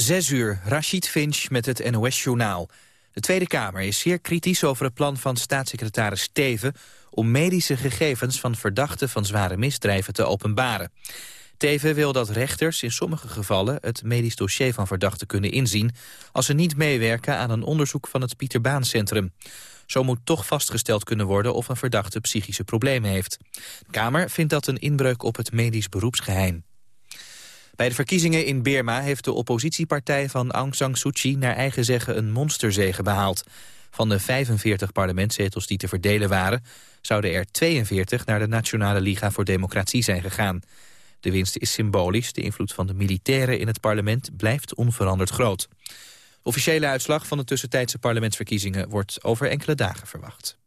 Zes uur, Rashid Finch met het NOS-journaal. De Tweede Kamer is zeer kritisch over het plan van staatssecretaris Teven... om medische gegevens van verdachten van zware misdrijven te openbaren. Teven wil dat rechters in sommige gevallen het medisch dossier van verdachten kunnen inzien... als ze niet meewerken aan een onderzoek van het Pieter Baan Centrum. Zo moet toch vastgesteld kunnen worden of een verdachte psychische problemen heeft. De Kamer vindt dat een inbreuk op het medisch beroepsgeheim. Bij de verkiezingen in Birma heeft de oppositiepartij van Aung San Suu Kyi naar eigen zeggen een monsterzege behaald. Van de 45 parlementszetels die te verdelen waren, zouden er 42 naar de Nationale Liga voor Democratie zijn gegaan. De winst is symbolisch, de invloed van de militairen in het parlement blijft onveranderd groot. Officiële uitslag van de tussentijdse parlementsverkiezingen wordt over enkele dagen verwacht.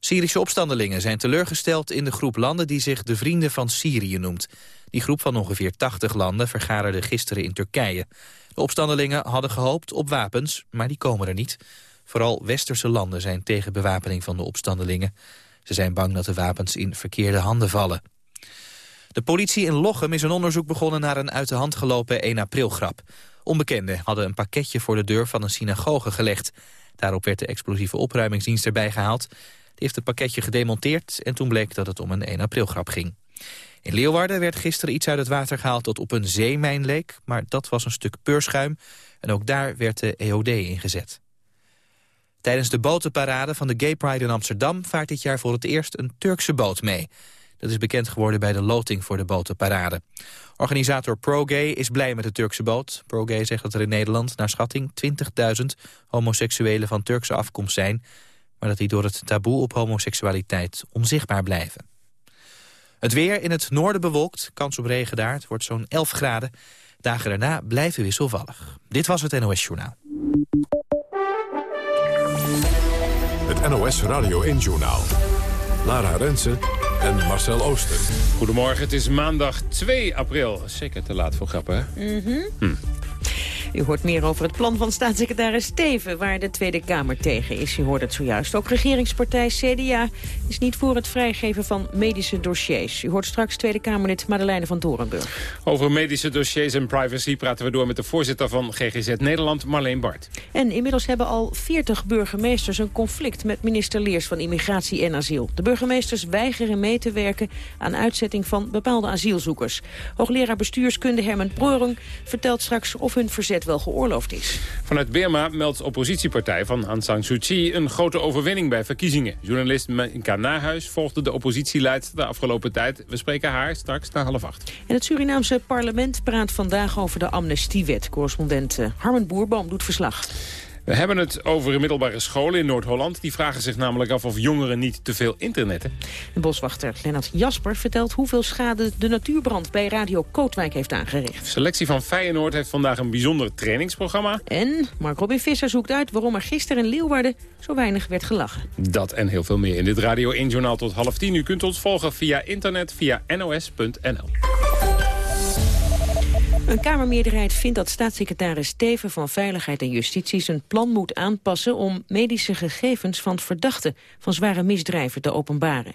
Syrische opstandelingen zijn teleurgesteld in de groep landen die zich de Vrienden van Syrië noemt. Die groep van ongeveer 80 landen vergaderde gisteren in Turkije. De opstandelingen hadden gehoopt op wapens, maar die komen er niet. Vooral westerse landen zijn tegen bewapening van de opstandelingen. Ze zijn bang dat de wapens in verkeerde handen vallen. De politie in Lochem is een onderzoek begonnen naar een uit de hand gelopen 1 april grap. Onbekenden hadden een pakketje voor de deur van een synagoge gelegd. Daarop werd de explosieve opruimingsdienst erbij gehaald. Die heeft het pakketje gedemonteerd en toen bleek dat het om een 1 april grap ging. In Leeuwarden werd gisteren iets uit het water gehaald dat op een zeemijn leek... maar dat was een stuk peurschuim en ook daar werd de EOD ingezet. Tijdens de botenparade van de Gay Pride in Amsterdam... vaart dit jaar voor het eerst een Turkse boot mee. Dat is bekend geworden bij de loting voor de botenparade. Organisator ProGay is blij met de Turkse boot. ProGay zegt dat er in Nederland naar schatting 20.000 homoseksuelen van Turkse afkomst zijn... maar dat die door het taboe op homoseksualiteit onzichtbaar blijven. Het weer in het noorden bewolkt, kans op regen daar. Het wordt zo'n 11 graden. Dagen daarna blijven wisselvallig. Dit was het NOS Journaal. Het NOS Radio 1 Journaal. Lara Rensen en Marcel Ooster. Goedemorgen, het is maandag 2 april. Zeker te laat voor grappen, hè? hm. U hoort meer over het plan van staatssecretaris Steven... waar de Tweede Kamer tegen is. U hoort het zojuist. Ook regeringspartij CDA is niet voor het vrijgeven van medische dossiers. U hoort straks Tweede Kamerlid Madeleine van Dorenburg. Over medische dossiers en privacy praten we door met de voorzitter van GGZ Nederland, Marleen Bart. En inmiddels hebben al 40 burgemeesters een conflict met minister Leers van Immigratie en Asiel. De burgemeesters weigeren mee te werken aan uitzetting van bepaalde asielzoekers. Hoogleraar bestuurskunde Herman Broering vertelt straks of hun verzet wel geoorloofd is. Vanuit Burma meldt oppositiepartij van Aung San Suu Kyi een grote overwinning bij verkiezingen. Journalist Minka Nahuis volgde de oppositieleid de afgelopen tijd. We spreken haar straks na half acht. En het Surinaamse parlement praat vandaag over de amnestiewet. Correspondent eh, Harmen Boerboom doet verslag. We hebben het over middelbare scholen in Noord-Holland. Die vragen zich namelijk af of jongeren niet te veel internetten. De boswachter Lennart Jasper vertelt hoeveel schade de natuurbrand bij Radio Kootwijk heeft aangericht. Selectie van Feyenoord heeft vandaag een bijzonder trainingsprogramma. En Mark Robin Visser zoekt uit waarom er gisteren in Leeuwarden zo weinig werd gelachen. Dat en heel veel meer in dit Radio 1 Journaal tot half tien. U kunt ons volgen via internet via nos.nl. Een Kamermeerderheid vindt dat staatssecretaris Steven van Veiligheid en Justitie zijn plan moet aanpassen om medische gegevens van verdachten van zware misdrijven te openbaren.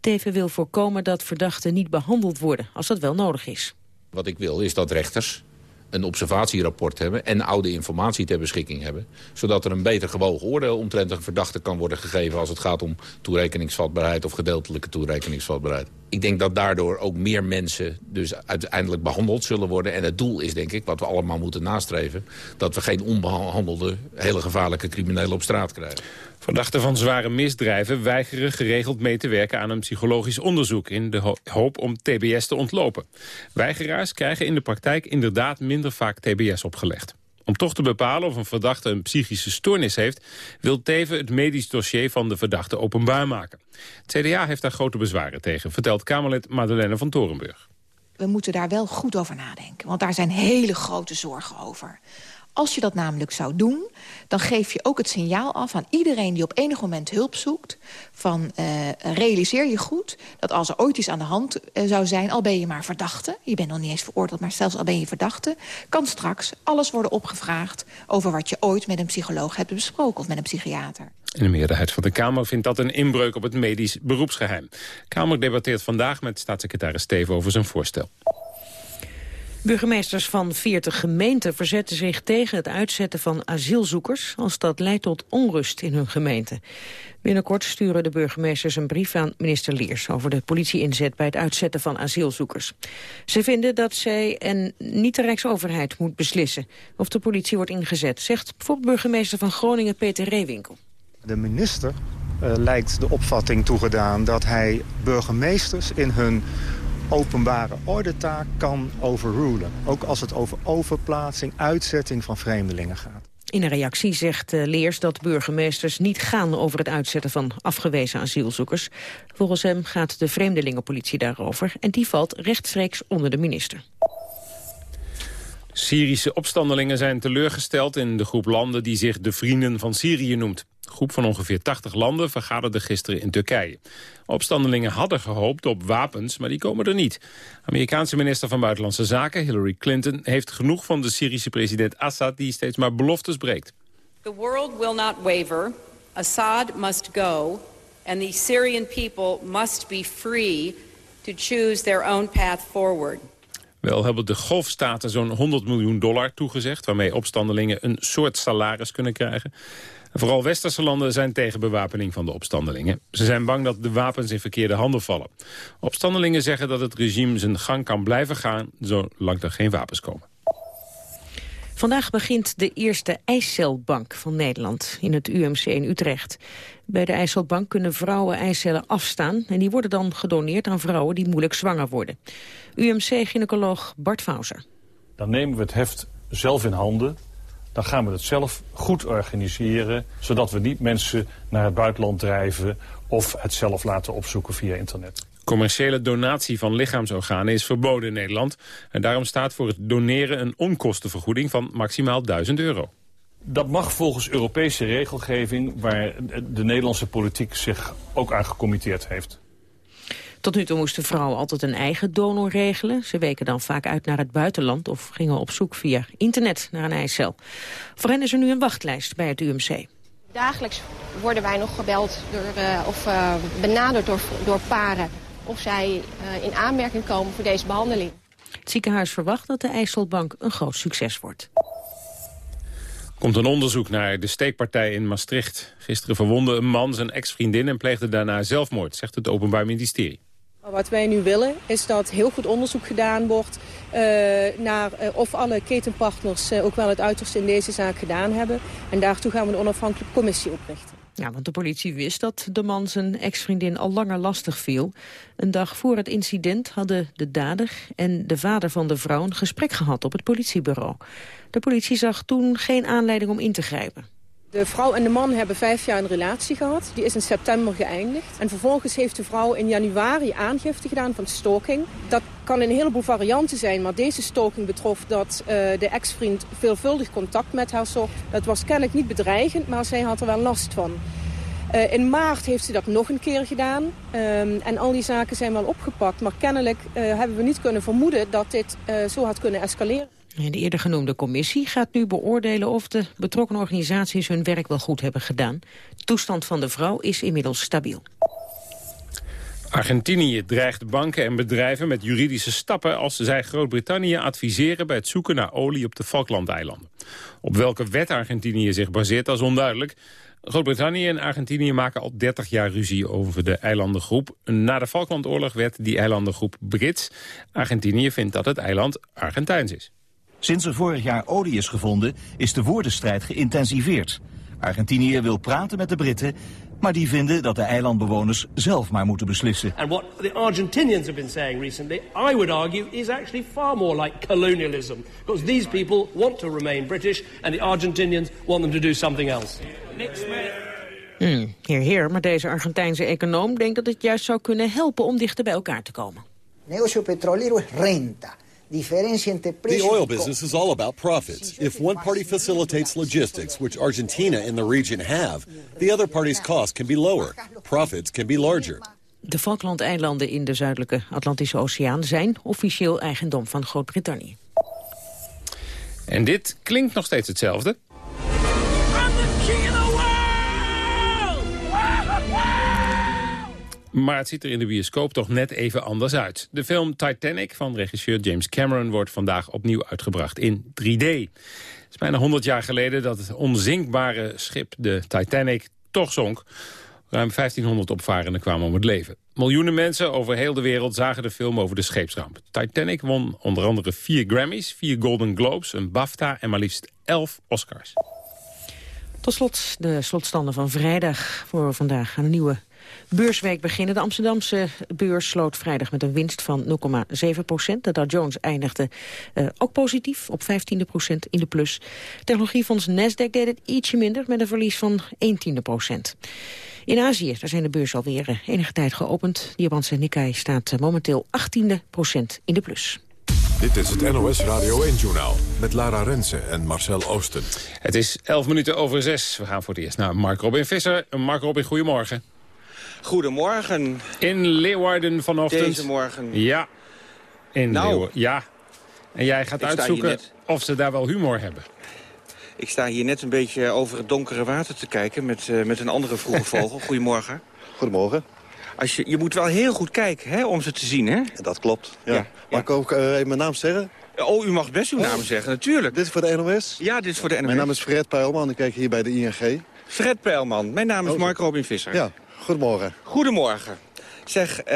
Teven wil voorkomen dat verdachten niet behandeld worden als dat wel nodig is. Wat ik wil is dat rechters een observatierapport hebben... en oude informatie ter beschikking hebben. Zodat er een beter gewogen oordeel omtrent een verdachte kan worden gegeven... als het gaat om toerekeningsvatbaarheid of gedeeltelijke toerekeningsvatbaarheid. Ik denk dat daardoor ook meer mensen dus uiteindelijk behandeld zullen worden. En het doel is denk ik, wat we allemaal moeten nastreven... dat we geen onbehandelde, hele gevaarlijke criminelen op straat krijgen. Verdachten van zware misdrijven weigeren geregeld mee te werken aan een psychologisch onderzoek... in de hoop om TBS te ontlopen. Weigeraars krijgen in de praktijk inderdaad minder vaak TBS opgelegd. Om toch te bepalen of een verdachte een psychische stoornis heeft... wil Teven het medisch dossier van de verdachte openbaar maken. Het CDA heeft daar grote bezwaren tegen, vertelt Kamerlid Madeleine van Torenburg. We moeten daar wel goed over nadenken, want daar zijn hele grote zorgen over. Als je dat namelijk zou doen, dan geef je ook het signaal af aan iedereen die op enig moment hulp zoekt... van uh, realiseer je goed dat als er ooit iets aan de hand uh, zou zijn... al ben je maar verdachte, je bent nog niet eens veroordeeld... maar zelfs al ben je verdachte, kan straks alles worden opgevraagd... over wat je ooit met een psycholoog hebt besproken of met een psychiater. En de meerderheid van de Kamer vindt dat een inbreuk op het medisch beroepsgeheim. De Kamer debatteert vandaag met staatssecretaris Steven over zijn voorstel. Burgemeesters van 40 gemeenten verzetten zich tegen het uitzetten van asielzoekers... als dat leidt tot onrust in hun gemeente. Binnenkort sturen de burgemeesters een brief aan minister Leers... over de politieinzet bij het uitzetten van asielzoekers. Ze vinden dat zij en niet de Rijksoverheid moet beslissen... of de politie wordt ingezet, zegt bijvoorbeeld burgemeester van Groningen Peter Reewinkel. De minister uh, lijkt de opvatting toegedaan dat hij burgemeesters in hun openbare ordetaak kan overrulen. Ook als het over overplaatsing, uitzetting van vreemdelingen gaat. In een reactie zegt uh, Leers dat burgemeesters niet gaan over het uitzetten van afgewezen asielzoekers. Volgens hem gaat de vreemdelingenpolitie daarover en die valt rechtstreeks onder de minister. Syrische opstandelingen zijn teleurgesteld in de groep landen die zich de Vrienden van Syrië noemt. Een groep van ongeveer 80 landen vergaderde gisteren in Turkije. Opstandelingen hadden gehoopt op wapens, maar die komen er niet. Amerikaanse minister van Buitenlandse Zaken Hillary Clinton heeft genoeg van de Syrische president Assad die steeds maar beloftes breekt. The world will not waver. Assad must go and the Syrian people must be free to choose their own path forward. Wel hebben de golfstaten zo'n 100 miljoen dollar toegezegd... waarmee opstandelingen een soort salaris kunnen krijgen. vooral westerse landen zijn tegen bewapening van de opstandelingen. Ze zijn bang dat de wapens in verkeerde handen vallen. Opstandelingen zeggen dat het regime zijn gang kan blijven gaan... zolang er geen wapens komen. Vandaag begint de eerste eicelbank van Nederland in het UMC in Utrecht. Bij de eicelbank kunnen vrouwen eicellen afstaan... en die worden dan gedoneerd aan vrouwen die moeilijk zwanger worden. UMC-gynaecoloog Bart Fauser. Dan nemen we het heft zelf in handen. Dan gaan we het zelf goed organiseren... zodat we niet mensen naar het buitenland drijven... of het zelf laten opzoeken via internet. Commerciële donatie van lichaamsorganen is verboden in Nederland. En daarom staat voor het doneren een onkostenvergoeding van maximaal 1000 euro. Dat mag volgens Europese regelgeving waar de Nederlandse politiek zich ook aan gecommitteerd heeft. Tot nu toe moesten vrouwen altijd een eigen donor regelen. Ze weken dan vaak uit naar het buitenland of gingen op zoek via internet naar een eicel. Voor hen is er nu een wachtlijst bij het UMC. Dagelijks worden wij nog gebeld door, uh, of uh, benaderd door, door paren of zij uh, in aanmerking komen voor deze behandeling. Het ziekenhuis verwacht dat de IJsselbank een groot succes wordt. Komt een onderzoek naar de steekpartij in Maastricht. Gisteren verwonde een man zijn ex-vriendin en pleegde daarna zelfmoord, zegt het Openbaar Ministerie. Wat wij nu willen is dat heel goed onderzoek gedaan wordt uh, naar uh, of alle ketenpartners uh, ook wel het uiterste in deze zaak gedaan hebben. En daartoe gaan we een onafhankelijke commissie oprichten. Ja, want de politie wist dat de man zijn ex-vriendin al langer lastig viel. Een dag voor het incident hadden de dader en de vader van de vrouw een gesprek gehad op het politiebureau. De politie zag toen geen aanleiding om in te grijpen. De vrouw en de man hebben vijf jaar een relatie gehad. Die is in september geëindigd. En vervolgens heeft de vrouw in januari aangifte gedaan van stalking. Dat kan een heleboel varianten zijn, maar deze stalking betrof dat uh, de ex-vriend veelvuldig contact met haar zocht. Het was kennelijk niet bedreigend, maar zij had er wel last van. Uh, in maart heeft ze dat nog een keer gedaan. Um, en al die zaken zijn wel opgepakt. Maar kennelijk uh, hebben we niet kunnen vermoeden dat dit zo had kunnen escaleren. De eerder genoemde commissie gaat nu beoordelen of de betrokken organisaties hun werk wel goed hebben gedaan. De toestand van de vrouw is inmiddels stabiel. Argentinië dreigt banken en bedrijven met juridische stappen... als zij Groot-Brittannië adviseren bij het zoeken naar olie op de Falklandeilanden. Op welke wet Argentinië zich baseert, dat is onduidelijk. Groot-Brittannië en Argentinië maken al 30 jaar ruzie over de eilandengroep. Na de Falklandoorlog werd die eilandengroep Brits. Argentinië vindt dat het eiland Argentijns is. Sinds er vorig jaar olie is gevonden, is de woordenstrijd geïntensiveerd. Argentinië wil praten met de Britten, maar die vinden dat de eilandbewoners zelf maar moeten beslissen. And what the Argentinians have been saying recently, I would argue, is actually far more like colonialism. Because these people want to remain British and the Argentinians want them to do something else. Hmm, heer, heer, maar deze Argentijnse econoom denkt dat het juist zou kunnen helpen om dichter bij elkaar te komen. Negocio petrolero renta. The oil business is all about profits. If one party facilitates logistics, which Argentina and the region have, the other party's cost can be lower. Profits can be larger. De Falklandeilanden in de zuidelijke Atlantische Oceaan zijn officieel eigendom van Groot-Brittannië. En dit klinkt nog steeds hetzelfde. Maar het ziet er in de bioscoop toch net even anders uit. De film Titanic van regisseur James Cameron wordt vandaag opnieuw uitgebracht in 3D. Het is bijna 100 jaar geleden dat het onzinkbare schip, de Titanic, toch zonk. Ruim 1500 opvarenden kwamen om het leven. Miljoenen mensen over heel de wereld zagen de film over de scheepsramp. Titanic won onder andere vier Grammys, vier Golden Globes, een BAFTA en maar liefst elf Oscars. Tot slot de slotstanden van vrijdag voor vandaag. Een nieuwe beursweek beginnen. De Amsterdamse beurs sloot vrijdag met een winst van 0,7 procent. De Dow Jones eindigde uh, ook positief op 15 procent in de plus. Technologiefonds Nasdaq deed het ietsje minder met een verlies van 1 tiende procent. In Azië daar zijn de beurs alweer uh, enige tijd geopend. De Japanse Nikkei staat uh, momenteel 18 procent in de plus. Dit is het NOS Radio 1-journaal met Lara Rensen en Marcel Oosten. Het is 11 minuten over 6. We gaan voor het eerst naar Mark Robin Visser. Mark Robin, goedemorgen. Goedemorgen. In Leeuwarden vanochtend. Deze morgen. Ja. In nou. Leeuwarden. Ja. En jij gaat uitzoeken of ze daar wel humor hebben. Ik sta hier net een beetje over het donkere water te kijken met, uh, met een andere vroege vogel. Goedemorgen. Goedemorgen. Als je, je moet wel heel goed kijken hè, om ze te zien, hè? Dat klopt, ja. ja. Mag ik ook uh, even mijn naam zeggen? Oh, u mag best uw naam oh. zeggen, natuurlijk. Dit is voor de NOS? Ja, dit is voor de NOS. Mijn naam is Fred Puilman, ik kijk hier bij de ING. Fred Peilman, mijn naam is oh. Mark Robin Visser. Ja, goedemorgen. Goedemorgen. Zeg, uh,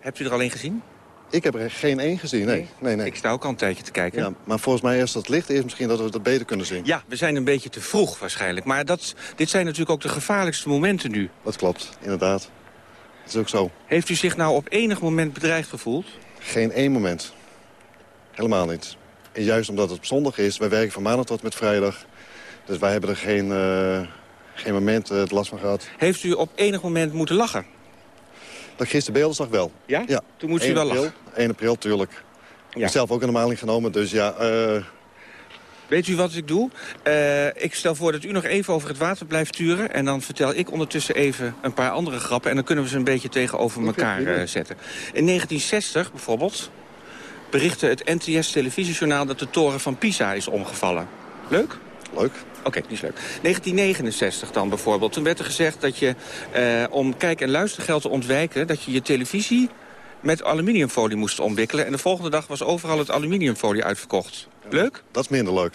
hebt u er al een gezien? Ik heb er geen één gezien, nee. nee, nee. Ik sta ook al een tijdje te kijken. Ja, maar volgens mij is dat licht is misschien dat we dat beter kunnen zien. Ja, we zijn een beetje te vroeg waarschijnlijk. Maar dat, dit zijn natuurlijk ook de gevaarlijkste momenten nu. Dat klopt, inderdaad. Dat is ook zo. Heeft u zich nou op enig moment bedreigd gevoeld? Geen één moment. Helemaal niet. En juist omdat het op zondag is, wij werken van maandag tot met vrijdag. Dus wij hebben er geen, uh, geen moment uh, last van gehad. Heeft u op enig moment moeten lachen? Dat gisteren beelden zag wel. Ja? ja. Toen moest u wel april, lachen? 1 april, tuurlijk. Ja. Ik heb zelf ook een maling genomen, dus ja... Uh... Weet u wat ik doe? Uh, ik stel voor dat u nog even over het water blijft turen... en dan vertel ik ondertussen even een paar andere grappen... en dan kunnen we ze een beetje tegenover elkaar uh, zetten. In 1960 bijvoorbeeld berichtte het NTS-televisiejournaal... dat de toren van Pisa is omgevallen. Leuk? Leuk. Oké, okay, die is leuk. 1969 dan bijvoorbeeld. Toen werd er gezegd dat je, eh, om kijk- en luistergeld te ontwijken... dat je je televisie met aluminiumfolie moest omwikkelen. En de volgende dag was overal het aluminiumfolie uitverkocht. Leuk? Dat is minder leuk.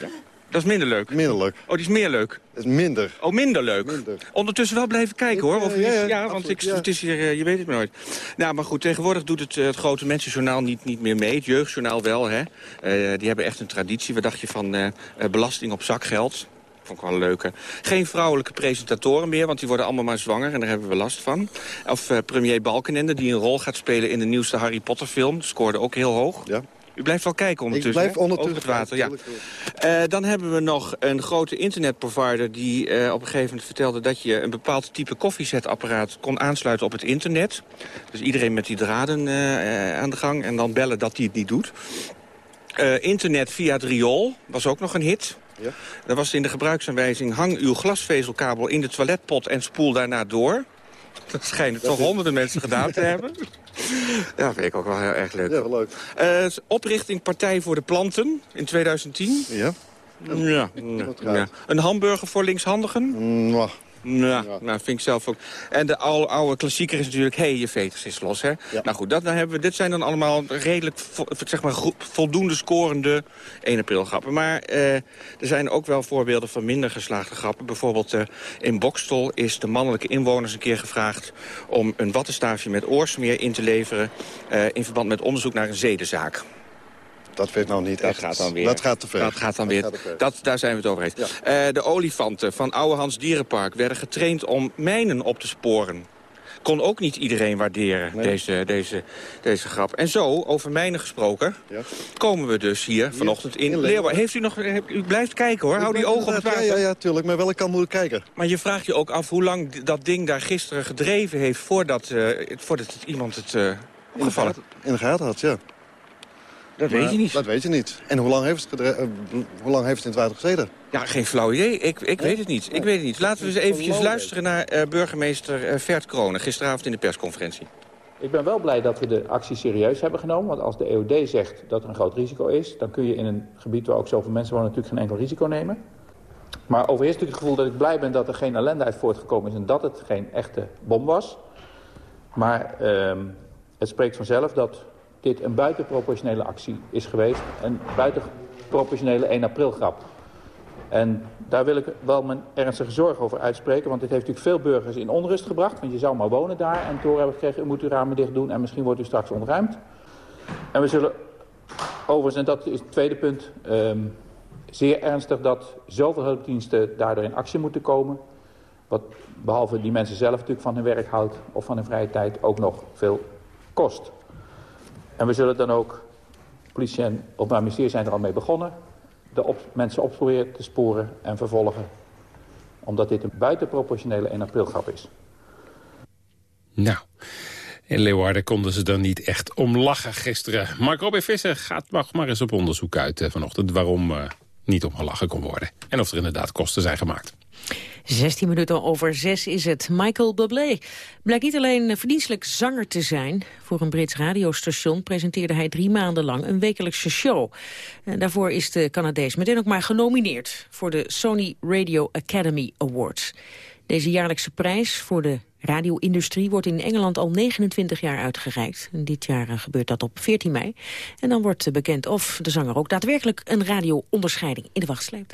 Dat is minder leuk? Minder leuk. Oh, die is meer leuk? Dat is minder. Oh, minder leuk. Minder. Ondertussen wel blijven kijken, hoor. Of ja, ja, ja, want ik, het is hier, je weet het maar nooit. Nou, maar goed, tegenwoordig doet het, het grote mensenjournaal niet, niet meer mee. Het jeugdjournaal wel, hè. Uh, die hebben echt een traditie. Wat dacht je van belasting op zakgeld? Vond ik wel een leuke. Geen vrouwelijke presentatoren meer, want die worden allemaal maar zwanger. En daar hebben we last van. Of uh, premier Balkenende, die een rol gaat spelen in de nieuwste Harry Potter film. Scoorde ook heel hoog. Ja. U blijft wel kijken ondertussen, Ik blijf ondertussen Over het water, ja. Uh, dan hebben we nog een grote internetprovider... die uh, op een gegeven moment vertelde dat je een bepaald type koffiezetapparaat... kon aansluiten op het internet. Dus iedereen met die draden uh, aan de gang en dan bellen dat hij het niet doet. internet via het riool was ook nog een hit. Ja. Dat was in de gebruiksaanwijzing... hang uw glasvezelkabel in de toiletpot en spoel daarna door. Dat schijnen toch honderden mensen gedaan te hebben. Ja, vind ik ook wel heel erg leuk. Ja, leuk. Uh, oprichting Partij voor de Planten in 2010. Ja. Ja. ja. ja. Een hamburger voor linkshandigen? Mwah. Nou, ja. nou, vind ik zelf ook. En de oude, oude klassieker is natuurlijk... hé, hey, je vetus is los, hè? Ja. Nou goed, dat, dan hebben we, dit zijn dan allemaal redelijk zeg maar, voldoende scorende 1 april grappen. Maar eh, er zijn ook wel voorbeelden van minder geslaagde grappen. Bijvoorbeeld uh, in Bokstel is de mannelijke inwoners een keer gevraagd... om een wattenstaafje met oorsmeer in te leveren... Uh, in verband met onderzoek naar een zedenzaak. Dat weet nou niet dat echt. Gaat dan weer. Dat gaat te ver. Dat gaat dan dat weer. Dat, daar zijn we het over eens. Ja. Uh, de olifanten van Ouwehands Dierenpark werden getraind om mijnen op te sporen. Kon ook niet iedereen waarderen, nee. deze, deze, deze grap. En zo, over mijnen gesproken, ja. komen we dus hier, vanochtend in, in Leeuwarden. Heeft u nog, u blijft kijken hoor, hou die ogen op het water. Ja, ja, tuurlijk, maar welke kant moet ik kijken? Maar je vraagt je ook af hoe lang dat ding daar gisteren gedreven heeft... voordat, uh, voordat het, iemand het uh, opgevallen In de gaten had, ja. Dat maar weet je niet. Dat weet je niet. En hoe lang heeft het, uh, hoe lang heeft het in het water gezeten? Ja, geen flauw idee. Ik, ik weet het niet. Ik weet het niet. Laten we eens eventjes luisteren naar uh, burgemeester uh, Vert Kronen... gisteravond in de persconferentie. Ik ben wel blij dat we de actie serieus hebben genomen. Want als de EOD zegt dat er een groot risico is... dan kun je in een gebied waar ook zoveel mensen wonen natuurlijk geen enkel risico nemen. Maar overheerst natuurlijk het gevoel dat ik blij ben dat er geen ellende uit voortgekomen is... en dat het geen echte bom was. Maar uh, het spreekt vanzelf dat dit een buitenproportionele actie is geweest. Een buitenproportionele 1 april grap. En daar wil ik wel mijn ernstige zorg over uitspreken. Want dit heeft natuurlijk veel burgers in onrust gebracht. Want je zou maar wonen daar en horen hebben gekregen... u moet uw ramen dicht doen en misschien wordt u straks ontruimd. En we zullen overigens, en dat is het tweede punt... Um, zeer ernstig dat zoveel hulpdiensten daardoor in actie moeten komen. Wat behalve die mensen zelf natuurlijk van hun werk houdt... of van hun vrije tijd ook nog veel kost. En we zullen dan ook... Politie en Openbaar Ministerie zijn er al mee begonnen de op, mensen op proberen te sporen en vervolgen. Omdat dit een buitenproportionele 1 aprilgrap is. Nou, in Leeuwarden konden ze er niet echt om lachen gisteren. Mark Robin Visser gaat mag maar eens op onderzoek uit uh, vanochtend... waarom uh, niet om gelachen kon worden. En of er inderdaad kosten zijn gemaakt. 16 minuten over 6 is het. Michael Bublé blijkt niet alleen verdienstelijk zanger te zijn. Voor een Brits radiostation presenteerde hij drie maanden lang een wekelijkse show. En daarvoor is de Canadees meteen ook maar genomineerd... voor de Sony Radio Academy Awards. Deze jaarlijkse prijs voor de radio-industrie wordt in Engeland al 29 jaar uitgereikt. En dit jaar gebeurt dat op 14 mei. En dan wordt bekend of de zanger ook daadwerkelijk een radio-onderscheiding in de wacht sleept.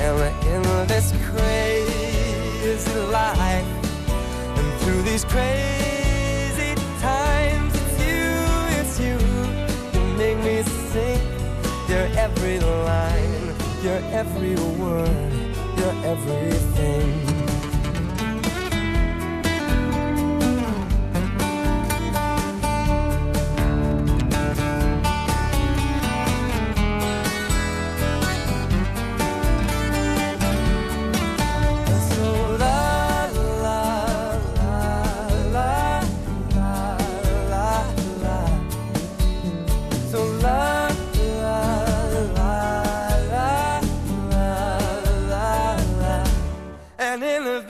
am in this crazy life. And through these crazy times, it's you, it's you. You make me sing your every line, your every word, your everything.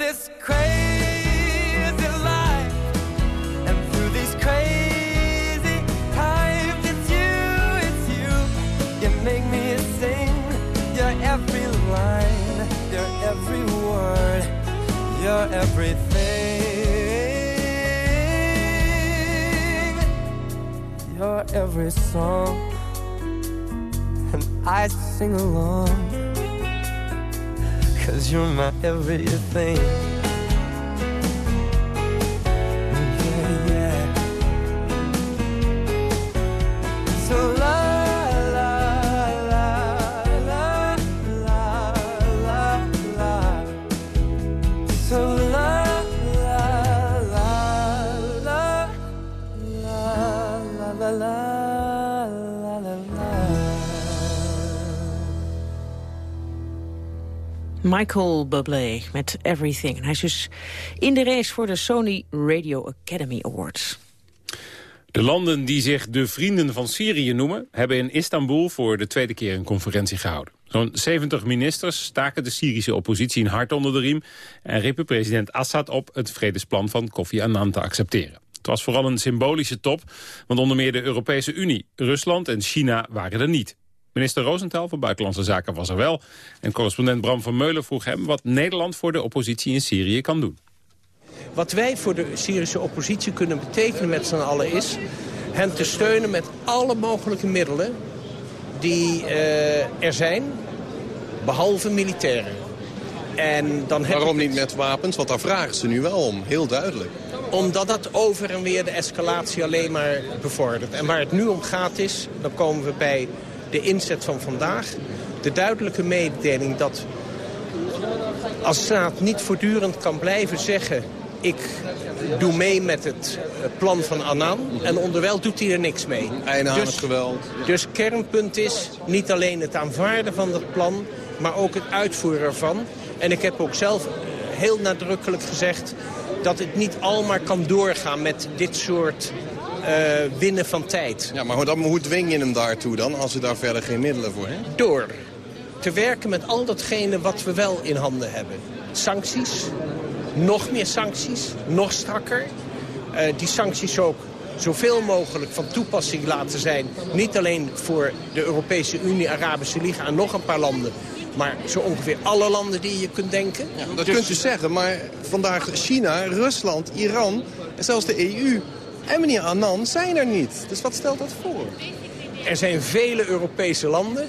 this crazy life and through these crazy times. It's you, it's you. You make me sing your every line, your every word, your everything. Your every song, and I sing along. Cause you're my everything. Michael Bublé met Everything. hij is dus in de race voor de Sony Radio Academy Awards. De landen die zich de Vrienden van Syrië noemen... hebben in Istanbul voor de tweede keer een conferentie gehouden. Zo'n 70 ministers staken de Syrische oppositie een hart onder de riem... en riepen president Assad op het vredesplan van Kofi Annan te accepteren. Het was vooral een symbolische top, want onder meer de Europese Unie, Rusland en China waren er niet. Minister Rosenthal van Buitenlandse Zaken was er wel. En correspondent Bram van Meulen vroeg hem wat Nederland voor de oppositie in Syrië kan doen. Wat wij voor de Syrische oppositie kunnen betekenen met z'n allen is... hen te steunen met alle mogelijke middelen die uh, er zijn, behalve militairen. En dan Waarom niet met wapens? Want daar vragen ze nu wel om, heel duidelijk. Omdat dat over en weer de escalatie alleen maar bevordert. En waar het nu om gaat is, dan komen we bij de inzet van vandaag... de duidelijke mededeling dat als Saad niet voortdurend kan blijven zeggen... ik doe mee met het eh, plan van Annan en onderwijl doet hij er niks mee. Einde dus, geweld. Dus kernpunt is niet alleen het aanvaarden van dat plan... maar ook het uitvoeren ervan. En ik heb ook zelf heel nadrukkelijk gezegd dat het niet allemaal kan doorgaan met dit soort winnen van tijd. Ja, maar hoe, hoe dwing je hem daartoe dan, als we daar verder geen middelen voor hebben? Door te werken met al datgene wat we wel in handen hebben. Sancties, nog meer sancties, nog strakker. Uh, die sancties ook zoveel mogelijk van toepassing laten zijn. Niet alleen voor de Europese Unie, Arabische Liga en nog een paar landen. Maar zo ongeveer alle landen die je kunt denken. Ja, dat dus... kunt u zeggen, maar vandaag China, Rusland, Iran en zelfs de EU en meneer Annan zijn er niet. Dus wat stelt dat voor? Er zijn vele Europese landen.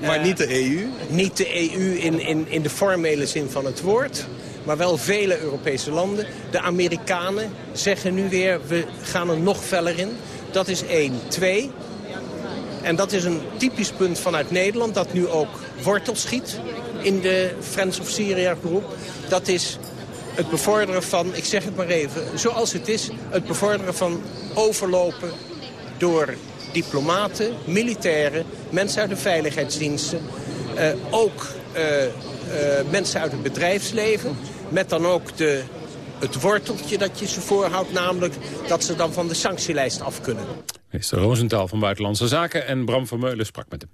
maar niet de EU? Niet de EU in, in, in de formele zin van het woord. Maar wel vele Europese landen. De Amerikanen zeggen nu weer, we gaan er nog feller in. Dat is één. Twee, en dat is een typisch punt vanuit Nederland... dat nu ook wortel schiet in de Friends of Syria groep. Dat is het bevorderen van, ik zeg het maar even, zoals het is... het bevorderen van overlopen door diplomaten, militairen, mensen uit de veiligheidsdiensten... Uh, ook uh, uh, mensen uit het bedrijfsleven, met dan ook de, het worteltje dat je ze voorhoudt... namelijk dat ze dan van de sanctielijst af kunnen. Minister Rosenthal van Buitenlandse Zaken en Bram Vermeulen sprak met hem.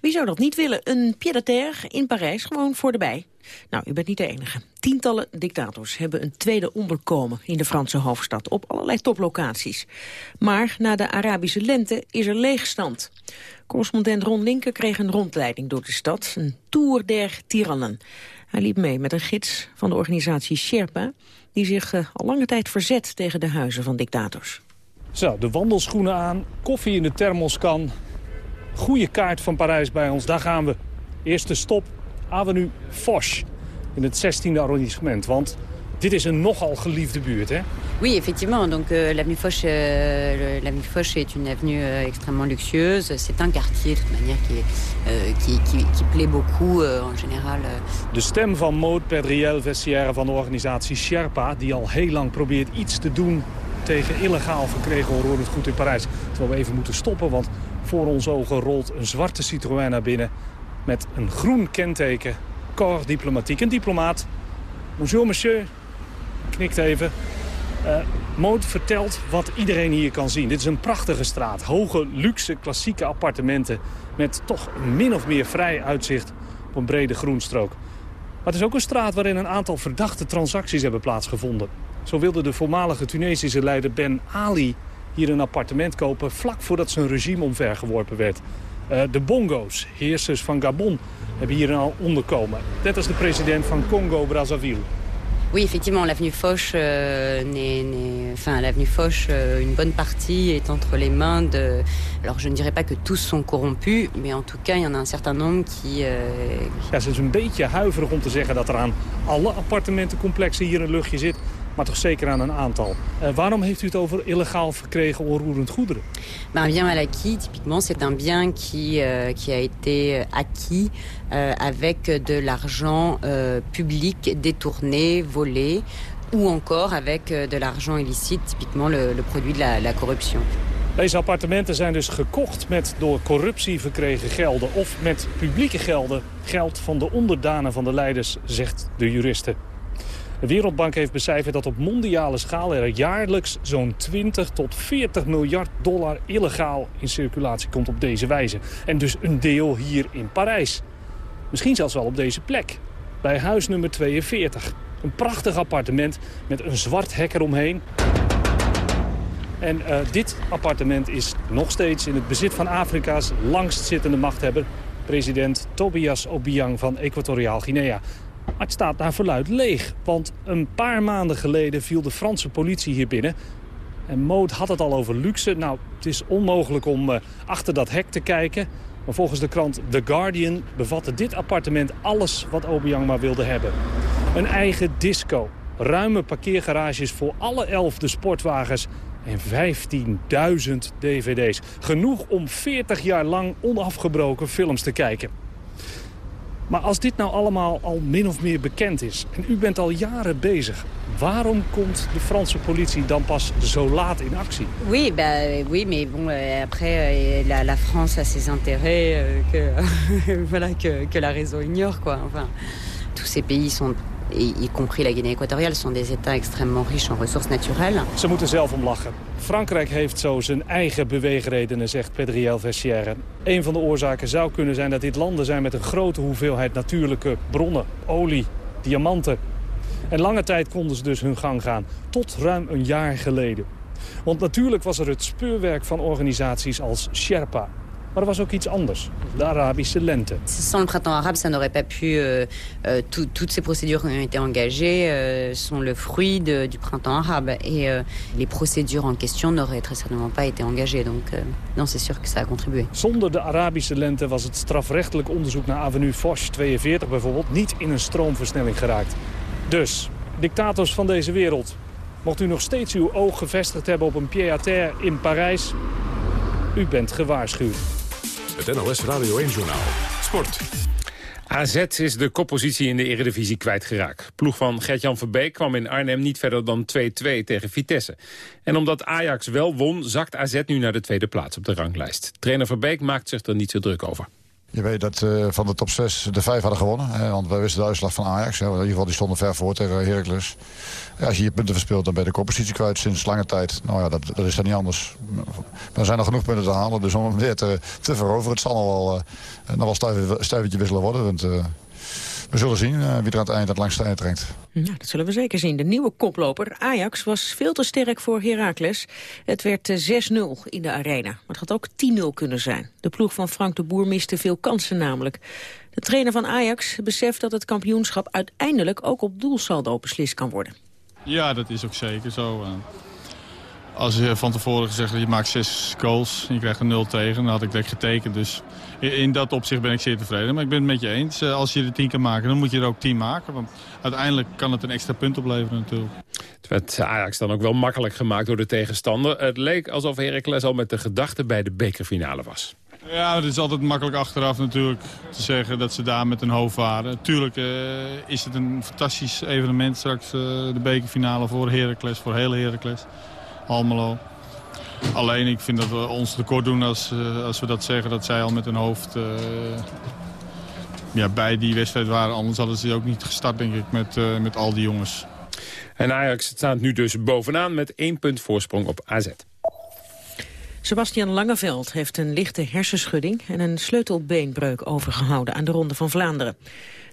Wie zou dat niet willen? Een pied-à-terre in Parijs, gewoon voor de bij. Nou, u bent niet de enige. Tientallen dictators hebben een tweede onderkomen in de Franse hoofdstad op allerlei toplocaties. Maar na de Arabische lente is er leegstand. Correspondent Ron Linker kreeg een rondleiding door de stad, een Tour der Tyrannen. Hij liep mee met een gids van de organisatie Sherpa, die zich uh, al lange tijd verzet tegen de huizen van dictators. Zo, de wandelschoenen aan, koffie in de thermoskan. Goede kaart van Parijs bij ons, daar gaan we. Eerste stop, Avenue Foch in het 16e arrondissement. Want dit is een nogal geliefde buurt, hè? Oui, effectivement. Donc euh, l'avenue Foch, euh, l'avenue Foch est une avenue euh, extrêmement luxueuse. C'est un quartier, de toute manière, qui, qui, qui, qui plaît beaucoup en général. De stem van Maud Pedriel Vestiaire van de organisatie Sherpa... die al heel lang probeert iets te doen tegen illegaal verkregen onroerend goed in Parijs. Terwijl we even moeten stoppen, want voor onze ogen rolt een zwarte Citroën naar binnen... met een groen kenteken, corps diplomatiek. Een diplomaat. Bonjour, monsieur. Knikt even. Uh, Moot vertelt wat iedereen hier kan zien. Dit is een prachtige straat. Hoge, luxe, klassieke appartementen... met toch min of meer vrij uitzicht op een brede groenstrook. Maar het is ook een straat waarin een aantal verdachte transacties hebben plaatsgevonden. Zo wilde de voormalige Tunesische leider Ben Ali hier een appartement kopen... vlak voordat zijn regime omvergeworpen werd. Uh, de Bongo's, heersers van Gabon, hebben hier al onderkomen. Net als de president van Congo-Brazzaville. Oui, effectivement, l'avenue Foch, euh, n'est, n'est, enfin, l'avenue Foch, euh, une bonne partie est entre les mains de. Alors, je ne dirais pas que tous sont corrompus, mais en tout cas, il y en a un certain nombre qui. Euh... Ja, ze is een beetje huiverig om te zeggen dat er aan alle appartementencomplexen hier een luchtje zit maar toch zeker aan een aantal. Uh, waarom heeft u het over illegaal verkregen onroerend goederen? Un bien mal acquis, typiquement, c'est un bien qui, euh, qui a été acquis euh, avec de l'argent euh, public détourné, volé, ou encore avec euh, de l'argent illicite, typiquement le, le produit de la, la corruption. Deze appartementen zijn dus gekocht met door corruptie verkregen gelden... of met publieke gelden, geld van de onderdanen van de leiders, zegt de juristen. De Wereldbank heeft becijferd dat op mondiale schaal er jaarlijks zo'n 20 tot 40 miljard dollar illegaal in circulatie komt op deze wijze. En dus een deel hier in Parijs. Misschien zelfs wel op deze plek, bij huis nummer 42. Een prachtig appartement met een zwart hek eromheen. En uh, dit appartement is nog steeds in het bezit van Afrika's langstzittende machthebber... president Tobias Obiang van Equatoriaal Guinea. Maar het staat naar verluid leeg, want een paar maanden geleden viel de Franse politie hier binnen... En Moot had het al over luxe. Nou, het is onmogelijk om uh, achter dat hek te kijken. Maar volgens de krant The Guardian bevatte dit appartement alles wat Obiang maar wilde hebben. Een eigen disco, ruime parkeergarages voor alle elfde sportwagens en 15.000 dvd's. Genoeg om 40 jaar lang onafgebroken films te kijken. Maar als dit nou allemaal al min of meer bekend is en u bent al jaren bezig... waarom komt de Franse politie dan pas zo laat in actie? Oui, bah, oui mais bon, euh, après, euh, la, la France a ses intérêts euh, que, voilà, que, que la réseau ignore. Quoi. Enfin, tous ces pays sont y compris la Guinée équatoriale, sont des États extrêmement riches en ressources naturelles. Ze moeten zelf om lachen. Frankrijk heeft zo zijn eigen beweegredenen, zegt Pedriel Vessière. Een van de oorzaken zou kunnen zijn dat dit landen zijn met een grote hoeveelheid natuurlijke bronnen, olie, diamanten. En lange tijd konden ze dus hun gang gaan, tot ruim een jaar geleden. Want natuurlijk was er het speurwerk van organisaties als Sherpa, maar er was ook iets anders, de Arabische lente. Sans le printemps arabe, ça n'aurait pas pu... Euh, euh, tout, toutes ces procédures qui ont été engagées euh, sont le fruit de, du printemps arabe. Et les procédures en question n'auraient très certainement pas été engagées. Donc non, c'est sûr que ça a contribué. Zonder de Arabische lente was het strafrechtelijk onderzoek naar Avenue Foch 42 bijvoorbeeld niet in een stroomversnelling geraakt. Dus, dictators van deze wereld, mocht u nog steeds uw oog gevestigd hebben op een pied-à-terre in Parijs... U bent gewaarschuwd. Het NOS Radio 1-journaal. Sport. AZ is de koppositie in de eredivisie kwijtgeraakt. Ploeg van Gert-Jan Verbeek kwam in Arnhem niet verder dan 2-2 tegen Vitesse. En omdat Ajax wel won, zakt AZ nu naar de tweede plaats op de ranglijst. Trainer Verbeek maakt zich er niet zo druk over. Je weet dat uh, van de top 6 de 5 hadden gewonnen. Hè, want wij wisten de uitslag van Ajax. Hè, in ieder geval die stonden ver voor tegen Heracles. Als je je punten verspeelt, dan ben je de koppositie kwijt sinds lange tijd. Nou ja, dat, dat is dan niet anders. Er zijn nog genoeg punten te halen. Dus om hem weer te, te veroveren, het zal nog wel, uh, nog wel een stuivertje wisselen worden. Want, uh, we zullen zien uh, wie er aan het eind het langste eind. Ja, dat zullen we zeker zien. De nieuwe koploper Ajax was veel te sterk voor Heracles. Het werd 6-0 in de arena. Maar het had ook 10-0 kunnen zijn. De ploeg van Frank de Boer miste veel kansen namelijk. De trainer van Ajax beseft dat het kampioenschap uiteindelijk ook op doelsaldo beslist kan worden. Ja, dat is ook zeker zo. Als je van tevoren gezegd dat je maakt zes goals en je krijgt een nul tegen, dan had ik direct getekend. Dus in dat opzicht ben ik zeer tevreden. Maar ik ben het met je eens. Eh, als je er tien kan maken, dan moet je er ook tien maken. Want uiteindelijk kan het een extra punt opleveren natuurlijk. Het werd Ajax dan ook wel makkelijk gemaakt door de tegenstander. Het leek alsof Heracles al met de gedachte bij de bekerfinale was. Ja, het is altijd makkelijk achteraf natuurlijk te zeggen dat ze daar met hun hoofd waren. Tuurlijk uh, is het een fantastisch evenement straks, uh, de bekerfinale voor Heracles, voor heel Heracles. Almelo. Alleen ik vind dat we ons tekort doen als, uh, als we dat zeggen dat zij al met hun hoofd ja, bij die wedstrijd waren. Anders hadden ze ook niet gestart denk ik met, met al die jongens. En Ajax staat nu dus bovenaan met één punt voorsprong op AZ. Sebastian Langeveld heeft een lichte hersenschudding en een sleutelbeenbreuk overgehouden aan de Ronde van Vlaanderen.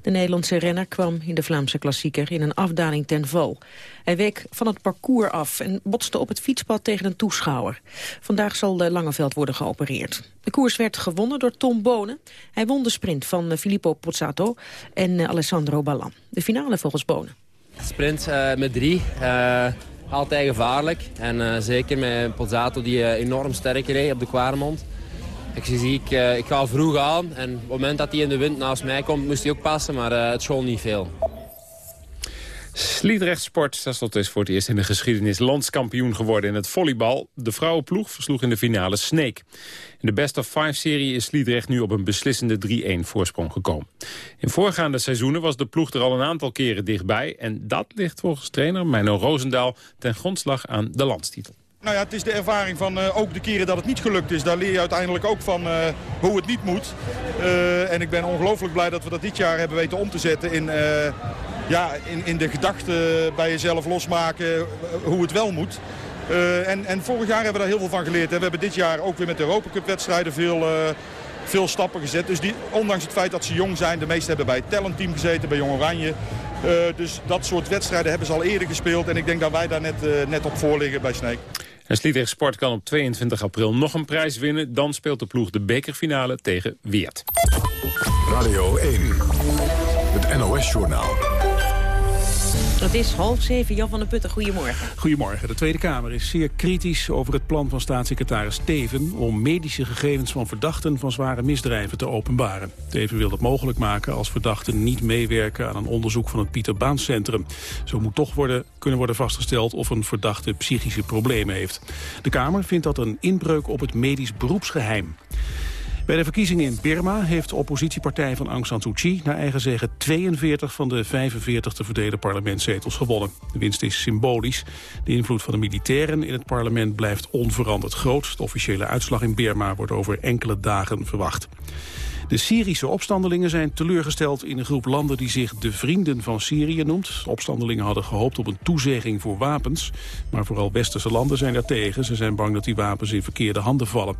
De Nederlandse renner kwam in de Vlaamse klassieker in een afdaling ten val. Hij week van het parcours af en botste op het fietspad tegen een toeschouwer. Vandaag zal Langeveld worden geopereerd. De koers werd gewonnen door Tom Bonen. Hij won de sprint van Filippo Pozzato en Alessandro Ballan. De finale volgens Bonen. Sprint uh, met drie. Altijd gevaarlijk. En uh, zeker met Pozzato die enorm sterk reed op de Kwaremond. Ik zie, ik, ik ga vroeg aan en op het moment dat hij in de wind naast mij komt, moest hij ook passen, maar het school niet veel. Sliedrecht Sport, dat is voor het eerst in de geschiedenis landskampioen geworden in het volleybal. De vrouwenploeg versloeg in de finale Sneek. In de Best of Five-serie is Sliedrecht nu op een beslissende 3-1 voorsprong gekomen. In voorgaande seizoenen was de ploeg er al een aantal keren dichtbij. En dat ligt volgens trainer Meino Roosendaal ten grondslag aan de landstitel. Nou ja, het is de ervaring van uh, ook de keren dat het niet gelukt is. Daar leer je uiteindelijk ook van uh, hoe het niet moet. Uh, en ik ben ongelooflijk blij dat we dat dit jaar hebben weten om te zetten in, ja, in, in de gedachten bij jezelf losmaken hoe het wel moet. en, en vorig jaar hebben we daar heel veel van geleerd. En we hebben dit jaar ook weer met de Europa Cup wedstrijden veel, veel stappen gezet. Dus die, ondanks het feit dat ze jong zijn, de meesten hebben bij het talentteam gezeten, bij Jong Oranje. dus dat soort wedstrijden hebben ze al eerder gespeeld. En ik denk dat wij daar net, net op voor liggen bij Sneek. En Sliedrecht Sport kan op 22 april nog een prijs winnen. Dan speelt de ploeg de bekerfinale tegen Weert. Radio 1, het NOS-journaal. Het is half zeven. Jan van der Putten, goedemorgen. Goedemorgen. De Tweede Kamer is zeer kritisch over het plan van staatssecretaris Teven... om medische gegevens van verdachten van zware misdrijven te openbaren. Teven wil dat mogelijk maken als verdachten niet meewerken... aan een onderzoek van het Pieter Baan Centrum. Zo moet toch worden, kunnen worden vastgesteld of een verdachte psychische problemen heeft. De Kamer vindt dat een inbreuk op het medisch beroepsgeheim. Bij de verkiezingen in Birma heeft de oppositiepartij van Aung San Suu Kyi... naar eigen zeggen 42 van de 45 te verdelen parlementszetels gewonnen. De winst is symbolisch. De invloed van de militairen in het parlement blijft onveranderd groot. De officiële uitslag in Birma wordt over enkele dagen verwacht. De Syrische opstandelingen zijn teleurgesteld in een groep landen die zich de Vrienden van Syrië noemt. opstandelingen hadden gehoopt op een toezegging voor wapens. Maar vooral westerse landen zijn daartegen. Ze zijn bang dat die wapens in verkeerde handen vallen.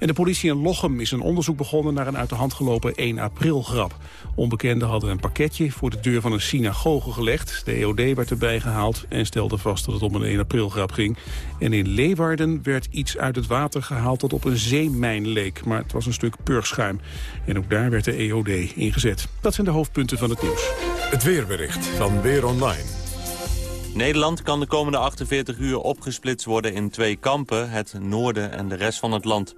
En de politie in Lochem is een onderzoek begonnen naar een uit de hand gelopen 1 april grap. Onbekenden hadden een pakketje voor de deur van een synagoge gelegd. De EOD werd erbij gehaald en stelde vast dat het om een 1 april grap ging. En in Leeuwarden werd iets uit het water gehaald dat op een zeemijn leek. Maar het was een stuk purgschuim. En ook daar werd de EOD ingezet. Dat zijn de hoofdpunten van het nieuws. Het weerbericht van Weer Online. Nederland kan de komende 48 uur opgesplitst worden in twee kampen, het noorden en de rest van het land.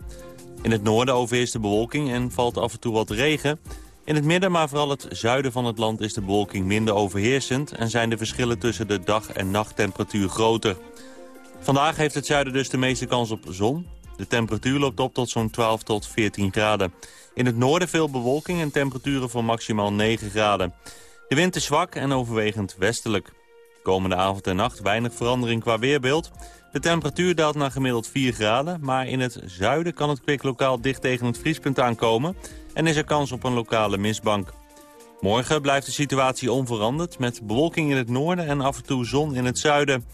In het noorden overheerst de bewolking en valt af en toe wat regen. In het midden, maar vooral het zuiden van het land is de bewolking minder overheersend... en zijn de verschillen tussen de dag- en nachttemperatuur groter. Vandaag heeft het zuiden dus de meeste kans op zon. De temperatuur loopt op tot zo'n 12 tot 14 graden. In het noorden veel bewolking en temperaturen van maximaal 9 graden. De wind is zwak en overwegend westelijk. Komende avond en nacht weinig verandering qua weerbeeld. De temperatuur daalt naar gemiddeld 4 graden, maar in het zuiden kan het kwik lokaal dicht tegen het vriespunt aankomen en is er kans op een lokale mistbank. Morgen blijft de situatie onveranderd met bewolking in het noorden en af en toe zon in het zuiden.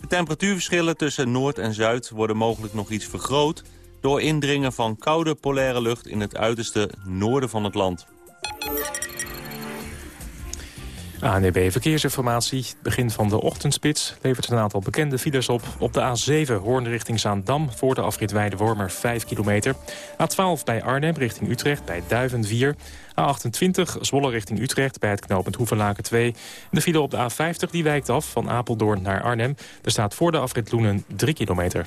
De temperatuurverschillen tussen noord en zuid worden mogelijk nog iets vergroot door indringen van koude polaire lucht in het uiterste noorden van het land. ANEB Verkeersinformatie. Begin van de ochtendspits levert een aantal bekende files op. Op de A7 Hoorn richting Zaandam voor de afrit Weide-Wormer 5 kilometer. A12 bij Arnhem richting Utrecht bij Duiven 4. A28 Zwolle richting Utrecht bij het knooppunt Hoevenlaken 2. De file op de A50 die wijkt af van Apeldoorn naar Arnhem. Er staat voor de afrit Loenen 3 kilometer.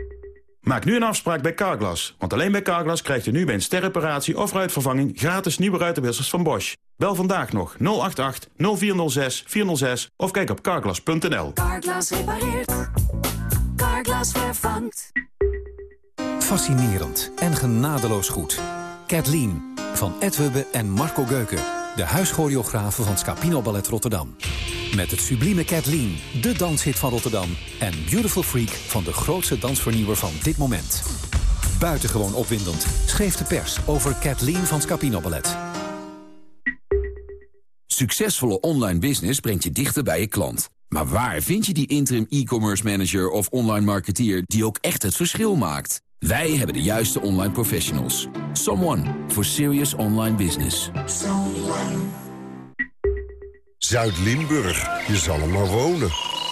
Maak nu een afspraak bij Carglass. Want alleen bij Carglass krijgt u nu bij een sterreparatie of ruitvervanging... gratis nieuwe ruitenwissers van Bosch. Bel vandaag nog 088 0406 406 of kijk op carglass.nl. Carglass repareert. Carglass vervangt. Fascinerend en genadeloos goed. Kathleen van Ed Hubbe en Marco Geuken. De huischoreografen van Scapino Ballet Rotterdam. Met het sublieme Kathleen, de danshit van Rotterdam. En Beautiful Freak van de grootste dansvernieuwer van dit moment. Buitengewoon opwindend schreef de pers over Kathleen van Scapino Ballet. Succesvolle online business brengt je dichter bij je klant. Maar waar vind je die interim e-commerce manager of online marketeer... die ook echt het verschil maakt? Wij hebben de juiste online professionals. Someone for serious online business. Zuid-Limburg, je zal er maar wonen.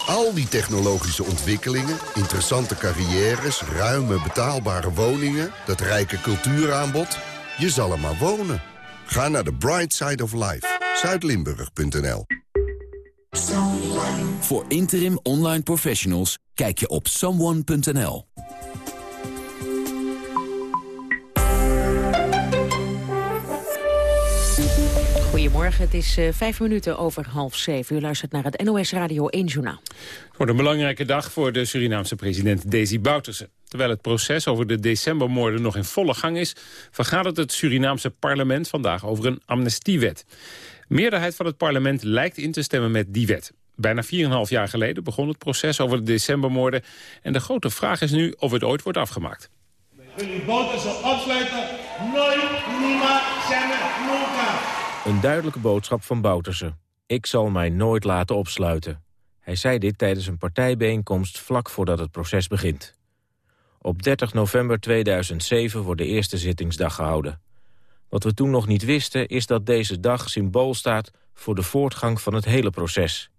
Al die technologische ontwikkelingen, interessante carrières... ruime betaalbare woningen, dat rijke cultuuraanbod... je zal er maar wonen. Ga naar de Bright Side of Life zuidlimburg.nl. Voor interim online professionals kijk je op someone.nl. Goedemorgen, het is uh, vijf minuten over half zeven. U luistert naar het NOS Radio 1 Journaal. Het wordt een belangrijke dag voor de Surinaamse president Desi Bouterse. Terwijl het proces over de decembermoorden nog in volle gang is... vergadert het Surinaamse parlement vandaag over een amnestiewet. Meerderheid van het parlement lijkt in te stemmen met die wet. Bijna 4,5 jaar geleden begon het proces over de decembermoorden... en de grote vraag is nu of het ooit wordt afgemaakt. Jullie Bouterse opsluiten, nooit, niemand, zijn Een duidelijke boodschap van Bouterse. Ik zal mij nooit laten opsluiten. Hij zei dit tijdens een partijbijeenkomst vlak voordat het proces begint. Op 30 november 2007 wordt de eerste zittingsdag gehouden. Wat we toen nog niet wisten is dat deze dag symbool staat voor de voortgang van het hele proces.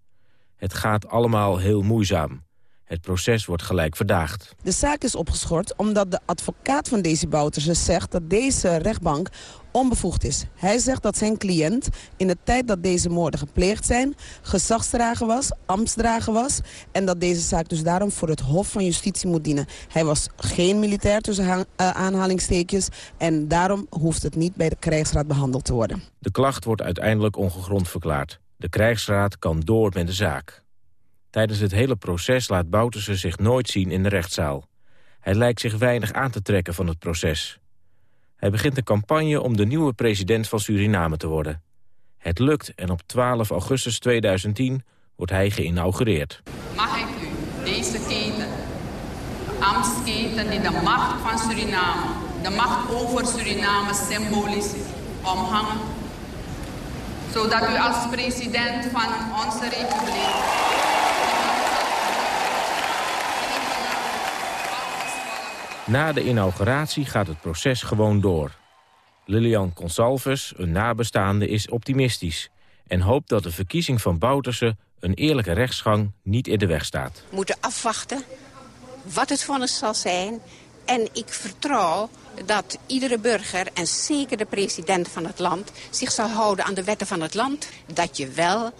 Het gaat allemaal heel moeizaam. Het proces wordt gelijk verdaagd. De zaak is opgeschort omdat de advocaat van Daisy Bouterse zegt dat deze rechtbank onbevoegd is. Hij zegt dat zijn cliënt in de tijd dat deze moorden gepleegd zijn... gezagsdrager was, ambtsdrager was... en dat deze zaak dus daarom voor het Hof van Justitie moet dienen. Hij was geen militair tussen uh, aanhalingstekens... en daarom hoeft het niet bij de krijgsraad behandeld te worden. De klacht wordt uiteindelijk ongegrond verklaard. De krijgsraad kan door met de zaak. Tijdens het hele proces laat Bouterse zich nooit zien in de rechtszaal. Hij lijkt zich weinig aan te trekken van het proces. Hij begint een campagne om de nieuwe president van Suriname te worden. Het lukt en op 12 augustus 2010 wordt hij geïnaugureerd. Mag ik u deze keten, ambtsketen die de macht van Suriname, de macht over Suriname symbolisch omhangen, zodat u als president van onze republiek Na de inauguratie gaat het proces gewoon door. Lilian Consalves, een nabestaande, is optimistisch... en hoopt dat de verkiezing van Bouterse een eerlijke rechtsgang niet in de weg staat. We moeten afwachten wat het vonnis zal zijn. En ik vertrouw dat iedere burger, en zeker de president van het land... zich zal houden aan de wetten van het land. Dat je wel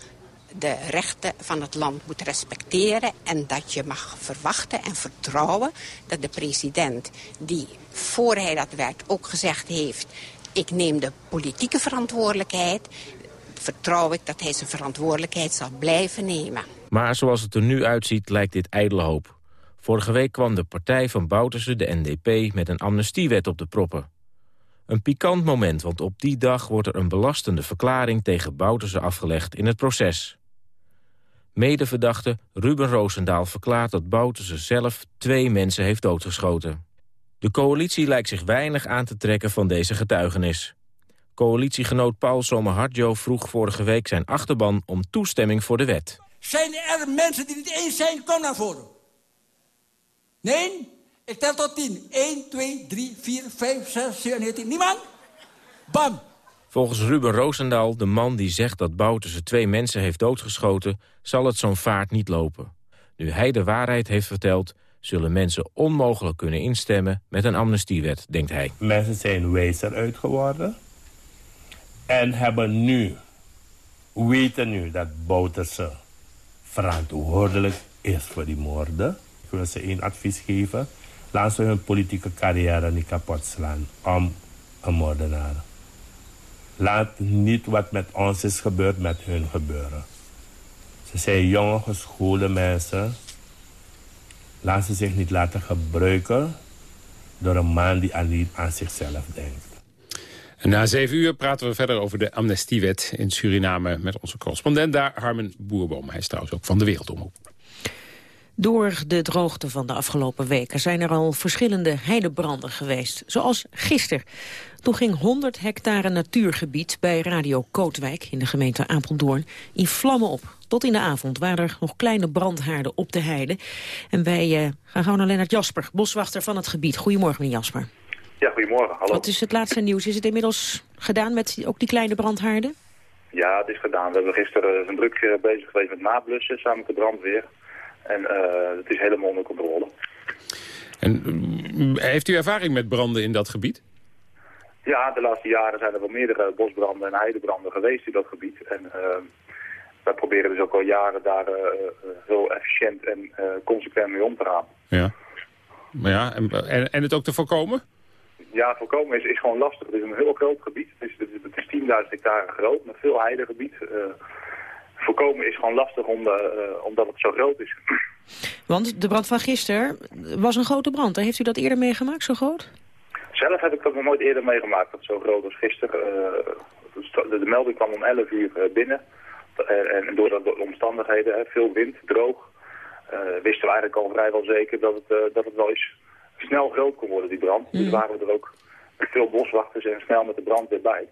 de rechten van het land moet respecteren... en dat je mag verwachten en vertrouwen dat de president... die voor hij dat werd ook gezegd heeft... ik neem de politieke verantwoordelijkheid... vertrouw ik dat hij zijn verantwoordelijkheid zal blijven nemen. Maar zoals het er nu uitziet lijkt dit ijdele hoop. Vorige week kwam de partij van Bouterse, de NDP, met een amnestiewet op de proppen. Een pikant moment, want op die dag wordt er een belastende verklaring tegen Bouterse afgelegd in het proces. Medeverdachte Ruben Roosendaal verklaart dat Bouterse zelf twee mensen heeft doodgeschoten. De coalitie lijkt zich weinig aan te trekken van deze getuigenis. Coalitiegenoot Paul Somerhardjo vroeg vorige week zijn achterban om toestemming voor de wet. Zijn er mensen die het eens zijn? Kom naar voren. Nee? Ik tel tot tien. 1, 2, 3, 4, 5, 6, 7, 8, 10. Niemand? Bam. Volgens Ruben Roosendaal, de man die zegt dat Bouterse twee mensen heeft doodgeschoten, zal het zo'n vaart niet lopen. Nu hij de waarheid heeft verteld, zullen mensen onmogelijk kunnen instemmen met een amnestiewet, denkt hij. Mensen zijn wijzer uit geworden en hebben nu, weten nu dat Bouterse verantwoordelijk is voor die moorden. Wil ze één advies geven. Laten ze hun politieke carrière niet kapot slaan om een moordenaar. Laat niet wat met ons is gebeurd met hun gebeuren. Ze zijn jonge, geschoolde mensen. Laat ze zich niet laten gebruiken door een man die niet aan zichzelf denkt. En na zeven uur praten we verder over de amnestiewet in Suriname... met onze correspondent daar, Harmen Boerboom. Hij is trouwens ook van de Wereldomroep. Door de droogte van de afgelopen weken zijn er al verschillende heidebranden geweest. Zoals gisteren. Toen ging 100 hectare natuurgebied bij Radio Kootwijk in de gemeente Apeldoorn in vlammen op. Tot in de avond waren er nog kleine brandhaarden op de heide. En wij uh, gaan gewoon naar Lennart Jasper, boswachter van het gebied. Goedemorgen, meneer Jasper. Ja, goedemorgen. Hallo. Wat is het laatste nieuws? Is het inmiddels gedaan met ook die kleine brandhaarden? Ja, het is gedaan. We hebben gisteren een druk eh, bezig geweest met nablussen samen met de brandweer. En uh, het is helemaal onder controle. En mm, heeft u ervaring met branden in dat gebied? Ja, de laatste jaren zijn er wel meerdere bosbranden en heidebranden geweest in dat gebied. En uh, wij proberen dus ook al jaren daar uh, heel efficiënt en consequent mee om te gaan. Ja. Maar ja, en, en, en, het ook te voorkomen? ja, voorkomen is, is gewoon lastig. Het is een heel groot gebied. Het is, het is 10.000 hectare groot, met veel heidegebied. Uh, voorkomen is gewoon lastig om, uh, omdat het zo groot is. Want de brand van gisteren was een grote brand. Heeft u dat eerder meegemaakt, zo groot? Zelf heb ik dat nog nooit eerder meegemaakt, dat het zo groot was gisteren. De, de, melding kwam om 11 uur binnen. en door de omstandigheden, veel wind, droog, wisten we eigenlijk al vrijwel zeker dat het, dat het wel eens snel groot kon worden, die brand. Dus waren we er ook met veel boswachters en snel met de brand weer bij.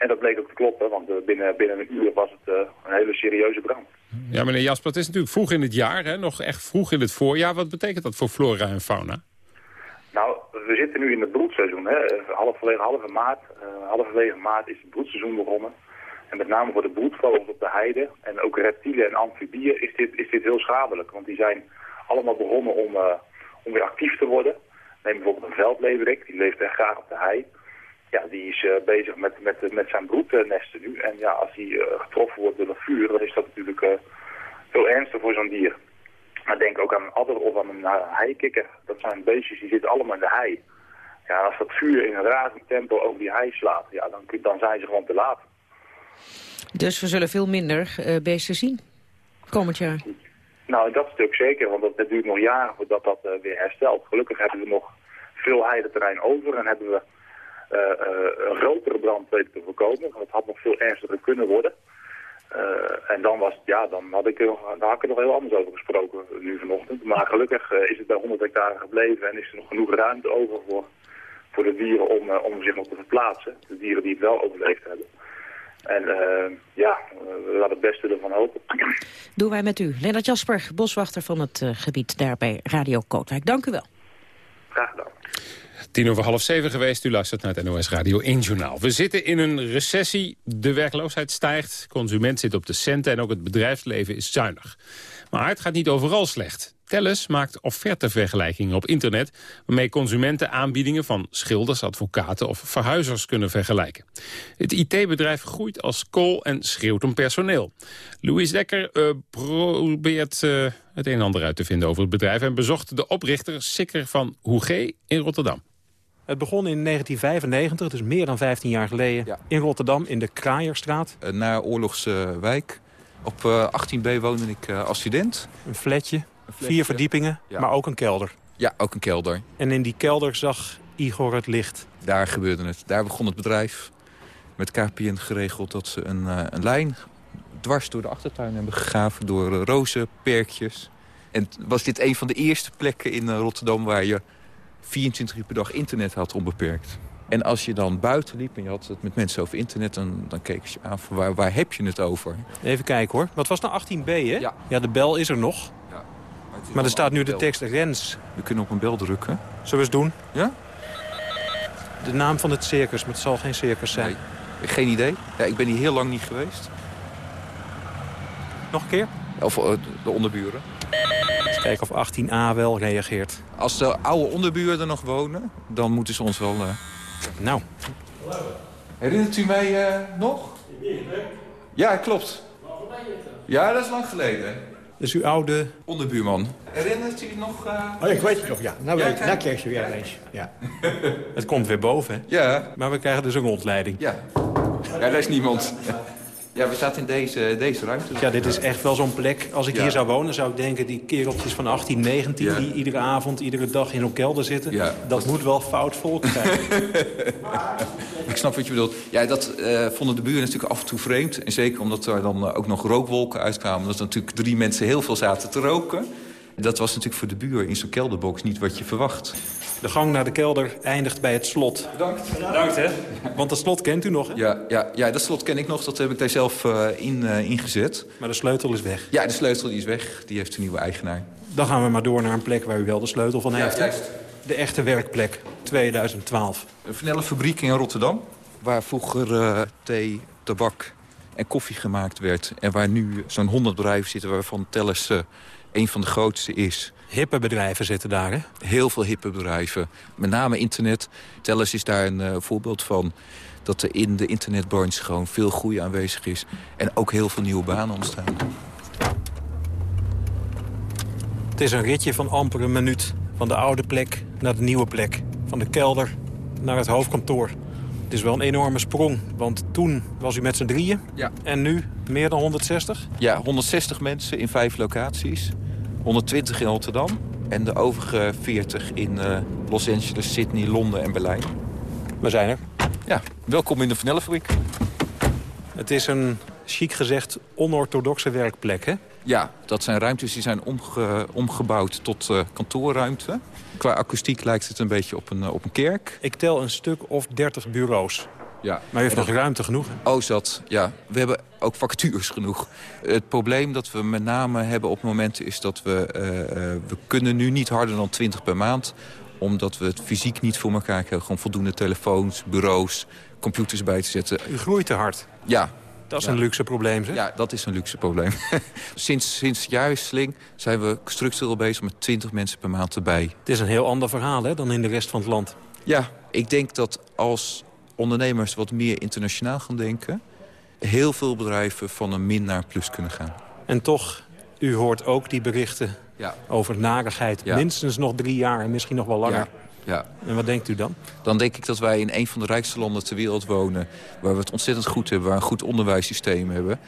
En dat bleek ook te kloppen, want binnen, binnen een uur was het een hele serieuze brand. Ja, meneer Jasper, het is natuurlijk vroeg in het jaar, hè? nog echt vroeg in het voorjaar. Wat betekent dat voor flora en fauna? Nou, we zitten nu in het broedseizoen. Hè? Halverwege, halve maart, uh, halverwege maart is het broedseizoen begonnen. En met name voor de broedvogels op de heide en ook reptielen en amfibieën is dit, is dit heel schadelijk. Want die zijn allemaal begonnen om, uh, om weer actief te worden. Neem bijvoorbeeld een veldleverik, die leeft echt graag op de hei. Ja, die is uh, bezig met, met, met zijn broednesten nu. En ja, als hij uh, getroffen wordt door een vuur, dan is dat natuurlijk uh, veel ernstiger voor zo'n dier. Maar denk ook aan een adder of aan een heikikker. Dat zijn beestjes die zitten allemaal in de hei. Ja, als dat vuur in een razend tempo over die hei slaat, ja, dan, dan zijn ze gewoon te laat. Dus we zullen veel minder beesten zien komend jaar? Nou, dat stuk zeker, want het duurt nog jaren voordat dat uh, weer herstelt. Gelukkig hebben we nog veel heideterrein over en hebben we een grotere brand weten te voorkomen. Want het had nog veel ernstiger kunnen worden. en dan, was, ja, dan, had ik, daar had ik er nog heel anders over gesproken nu vanochtend. Maar gelukkig is het bij 100 hectare gebleven en is er nog genoeg ruimte over voor, voor de dieren om, om zich nog te verplaatsen. De dieren die het wel overleefd hebben. En ja, we laten het beste ervan hopen. Doen wij met u. Lennart Jasper, boswachter van het gebied daar bij Radio Kootwijk. Dank u wel. Graag gedaan. Tien over half zeven geweest. U luistert naar het NOS Radio 1 Journaal. We zitten in een recessie. De werkloosheid stijgt. Consument zit op de centen. En ook het bedrijfsleven is zuinig. Maar het gaat niet overal slecht. Tellus maakt offertevergelijkingen op internet... waarmee consumenten aanbiedingen van schilders, advocaten of verhuizers kunnen vergelijken. Het IT-bedrijf groeit als kool en schreeuwt om personeel. Louis Dekker uh, probeert uh, het een en ander uit te vinden over het bedrijf... en bezocht de oprichter Sikker van Hoege in Rotterdam. Het begon in 1995, dus meer dan 15 jaar geleden... Ja. in Rotterdam, in de Kraaierstraat. Een naoorlogswijk. Op 18b woonde ik als student. Een flatje. Vier verdiepingen, ja. maar ook een kelder. Ja, ook een kelder. En in die kelder zag Igor het licht. Daar gebeurde het. Daar begon het bedrijf. Met KPN geregeld dat ze een, uh, een lijn dwars door de achtertuin hebben gegraven... door uh, rozen, perkjes. En was dit een van de eerste plekken in Rotterdam... waar je 24 uur per dag internet had onbeperkt. En als je dan buiten liep en je had het met mensen over internet... dan, dan keek je aan van waar, waar heb je het over? Even kijken hoor. Wat was nou 18b, hè? Ja. ja, de bel is er nog. Ja. Maar, maar er staat nu de tekst Rens. We kunnen op een bel drukken. Zullen we eens doen? Ja? De naam van het circus, maar het zal geen circus zijn. Nee, geen idee. Ja, ik ben hier heel lang niet geweest. Nog een keer? Of uh, de onderburen. Kijken of 18a wel reageert. Als de oude onderburen er nog wonen, dan moeten ze ons wel... Uh... Nou. Herinnert u mij uh, nog? Ja, klopt. Ja, dat is lang geleden. Dat is uw oude... Onderbuurman. Herinnert u nog? Uh... Oh, ik weet het nog, ja. Nou, ja, weet, nou krijg je weer eens. Ja. het komt weer boven, hè? Ja. Maar we krijgen dus een rondleiding. Ja. Ja, daar is niemand. Ja, we zaten in deze, deze ruimte. Ja, dit is echt wel zo'n plek. Als ik Ja. hier zou wonen, zou ik denken... die kereltjes van 18, 19... Ja. die iedere avond, iedere dag in een kelder zitten... Ja. dat moet wel fout volk zijn. Ik snap wat je bedoelt. Ja, dat eh, vonden de buren natuurlijk af en toe vreemd. En zeker omdat er dan eh, ook nog rookwolken uitkwamen. Dat er natuurlijk drie mensen heel veel zaten te roken. Dat was natuurlijk voor de buur in zo'n kelderbox niet wat je verwacht. De gang naar de kelder eindigt bij het slot. Bedankt. Bedankt, hè? Want dat slot kent u nog, hè? Ja, ja, ja, dat slot ken ik nog. Dat heb ik daar zelf eh, in, eh, ingezet. Maar de sleutel is weg. Ja, de sleutel die is weg. Die heeft een nieuwe eigenaar. Dan gaan we maar door naar een plek waar u wel de sleutel van Ja, heeft. juist. De echte werkplek, 2012. Een vanillefabriek in Rotterdam. Waar vroeger eh, thee, tabak en koffie gemaakt werd. En waar nu zo'n 100 bedrijven zitten waarvan Tellus een van de grootste is. Hippe bedrijven zitten daar, hè? Heel veel hippe bedrijven. Met name internet. Tellus is daar een eh, voorbeeld van. Dat er in de internetbranche gewoon veel groei aanwezig is. En ook heel veel nieuwe banen ontstaan. Het is een ritje van amper een minuut. Van de oude plek naar de nieuwe plek. Van de kelder naar het hoofdkantoor. Het is wel een enorme sprong, want toen was u met z'n drieën. Ja. En nu meer dan 160? Ja, 160 mensen in vijf locaties. 120 in Rotterdam. En de overige 40 in uh, Los Angeles, Sydney, Londen en Berlijn. We zijn er. Ja, welkom in de Vanellenfabriek. Het is een, chic gezegd, onorthodoxe werkplek, hè? Ja, dat zijn ruimtes die zijn omge omgebouwd tot uh, kantoorruimte. Qua akoestiek lijkt het een beetje op een, uh, op een kerk. Ik tel een stuk of 30 bureaus. Ja. Maar u heeft nog ruimte genoeg? Oh, zat. Ja, we hebben ook vacatures genoeg. Het probleem dat we met name hebben op momenten is dat we... Uh, we kunnen nu niet harder dan 20 per maand omdat we het fysiek niet voor elkaar krijgen. Gewoon voldoende telefoons, bureaus, computers bij te zetten. U groeit te hard. Ja. Dat is ja. een luxe probleem, zeg? Ja, dat is een luxe probleem. sinds, sinds jaarwisseling zijn we structureel bezig met 20 mensen per maand erbij. Het is een heel ander verhaal hè, dan in de rest van het land. Ja, ik denk dat als ondernemers wat meer internationaal gaan denken... heel veel bedrijven van een min naar een plus kunnen gaan. En toch, u hoort ook die berichten ja. over narigheid. Ja. Minstens nog drie jaar en misschien nog wel langer. Ja. Ja. En wat denkt u dan? Dan denk ik dat wij in een van de rijkste landen ter wereld wonen... waar we het ontzettend goed hebben, waar we een goed onderwijssysteem hebben...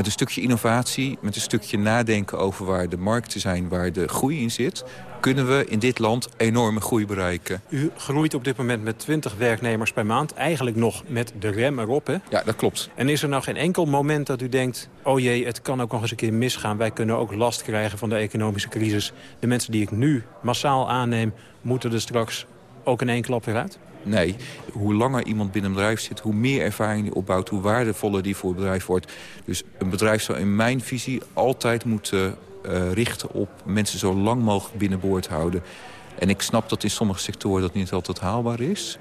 met een stukje innovatie, met een stukje nadenken over waar de markten zijn... waar de groei in zit, kunnen we in dit land enorme groei bereiken. U groeit op dit moment met 20 werknemers per maand. Eigenlijk nog met de rem erop, hè? Ja, dat klopt. En is er nou geen enkel moment dat u denkt... oh jee, het kan ook nog eens een keer misgaan. Wij kunnen ook last krijgen van de economische crisis. De mensen die ik nu massaal aanneem... moeten er straks ook in één klap weer uit? Nee, hoe langer iemand binnen een bedrijf zit... hoe meer ervaring die opbouwt, hoe waardevoller die voor het bedrijf wordt. Dus een bedrijf zou in mijn visie altijd moeten uh, richten op mensen zo lang mogelijk binnenboord houden. En ik snap dat in sommige sectoren dat niet altijd haalbaar is.